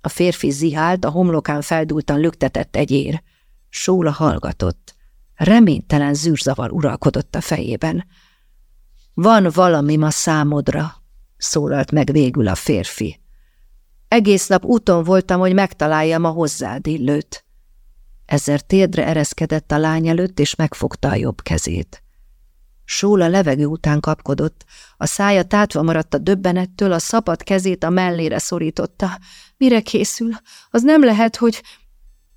A férfi zihált, a homlokán feldúltan lüktetett egy ér. Sóla hallgatott. Reménytelen zűrzavar uralkodott a fejében. Van valami ma számodra, szólalt meg végül a férfi. Egész nap úton voltam, hogy megtaláljam a hozzád illőt. Ezzel térdre ereszkedett a lány előtt, és megfogta a jobb kezét. Sóla levegő után kapkodott, a szája tátva maradt a döbbenettől, a szabad kezét a mellére szorította. Mire készül? Az nem lehet, hogy...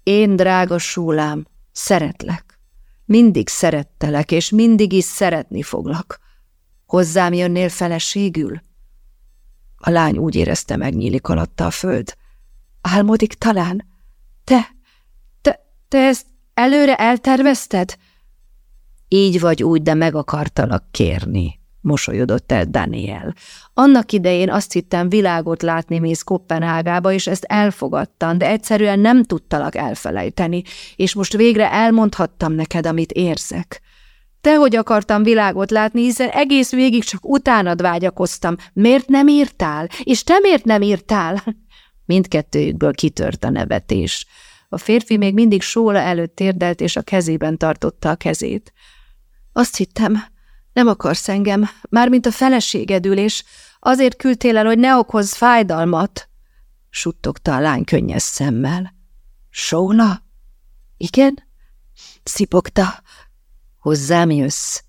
Én, drága Sólám, szeretlek. Mindig szerettelek, és mindig is szeretni foglak. Hozzám jönnél feleségül? A lány úgy érezte, megnyílik alatta a föld. Álmodik talán? Te, te, te ezt előre eltervezted? Így vagy úgy, de meg akartalak kérni, mosolyodott el Daniel. Annak idején azt hittem világot látni mész Kopenhágába, és ezt elfogadtam, de egyszerűen nem tudtalak elfelejteni, és most végre elmondhattam neked, amit érzek. Te hogy akartam világot látni, hiszen egész végig csak utánad vágyakoztam. Miért nem írtál? És te miért nem írtál? Mindkettőjükből kitört a nevetés. A férfi még mindig sóla előtt térdelt, és a kezében tartotta a kezét. Azt hittem, nem akarsz engem, mármint a feleségedül, és azért küldtél el, hogy ne okozz fájdalmat, suttogta a lány könnyes szemmel. Sóna? Igen? Szipogta. Hozzám jössz?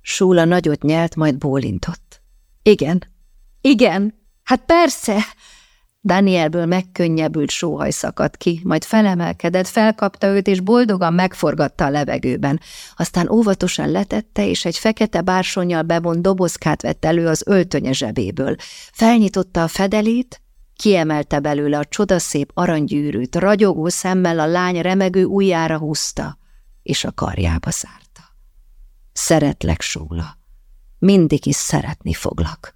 Sóla nagyot nyelt, majd bólintott. Igen, igen, hát persze, Danielből megkönnyebbült sóhaj szakadt ki, majd felemelkedett, felkapta őt, és boldogan megforgatta a levegőben. Aztán óvatosan letette, és egy fekete bársonyjal bevont dobozkát vett elő az öltönye zsebéből. Felnyitotta a fedelét, kiemelte belőle a csodaszép aranygyűrűt, ragyogó szemmel a lány remegő ujjára húzta, és a karjába szárta. Szeretlek, Sóla. Mindig is szeretni foglak.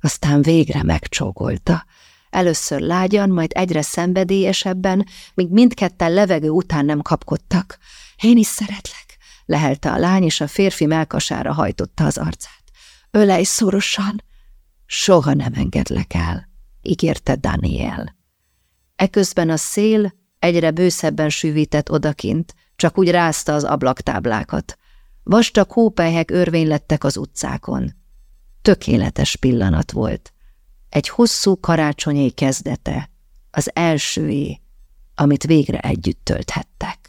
Aztán végre megcsókolta, Először lágyan, majd egyre szenvedélyesebben, míg mindketten levegő után nem kapkodtak. Én is szeretlek, lehelte a lány, és a férfi melkasára hajtotta az arcát. Ölej szorosan! Soha nem engedlek el, ígérte Daniel. Eközben a szél egyre bőszebben sűvített odakint, csak úgy rázta az ablaktáblákat. Vastag hópelyhek örvénylettek az utcákon. Tökéletes pillanat volt egy hosszú karácsonyi kezdete, az elsőé, amit végre együtt tölthettek.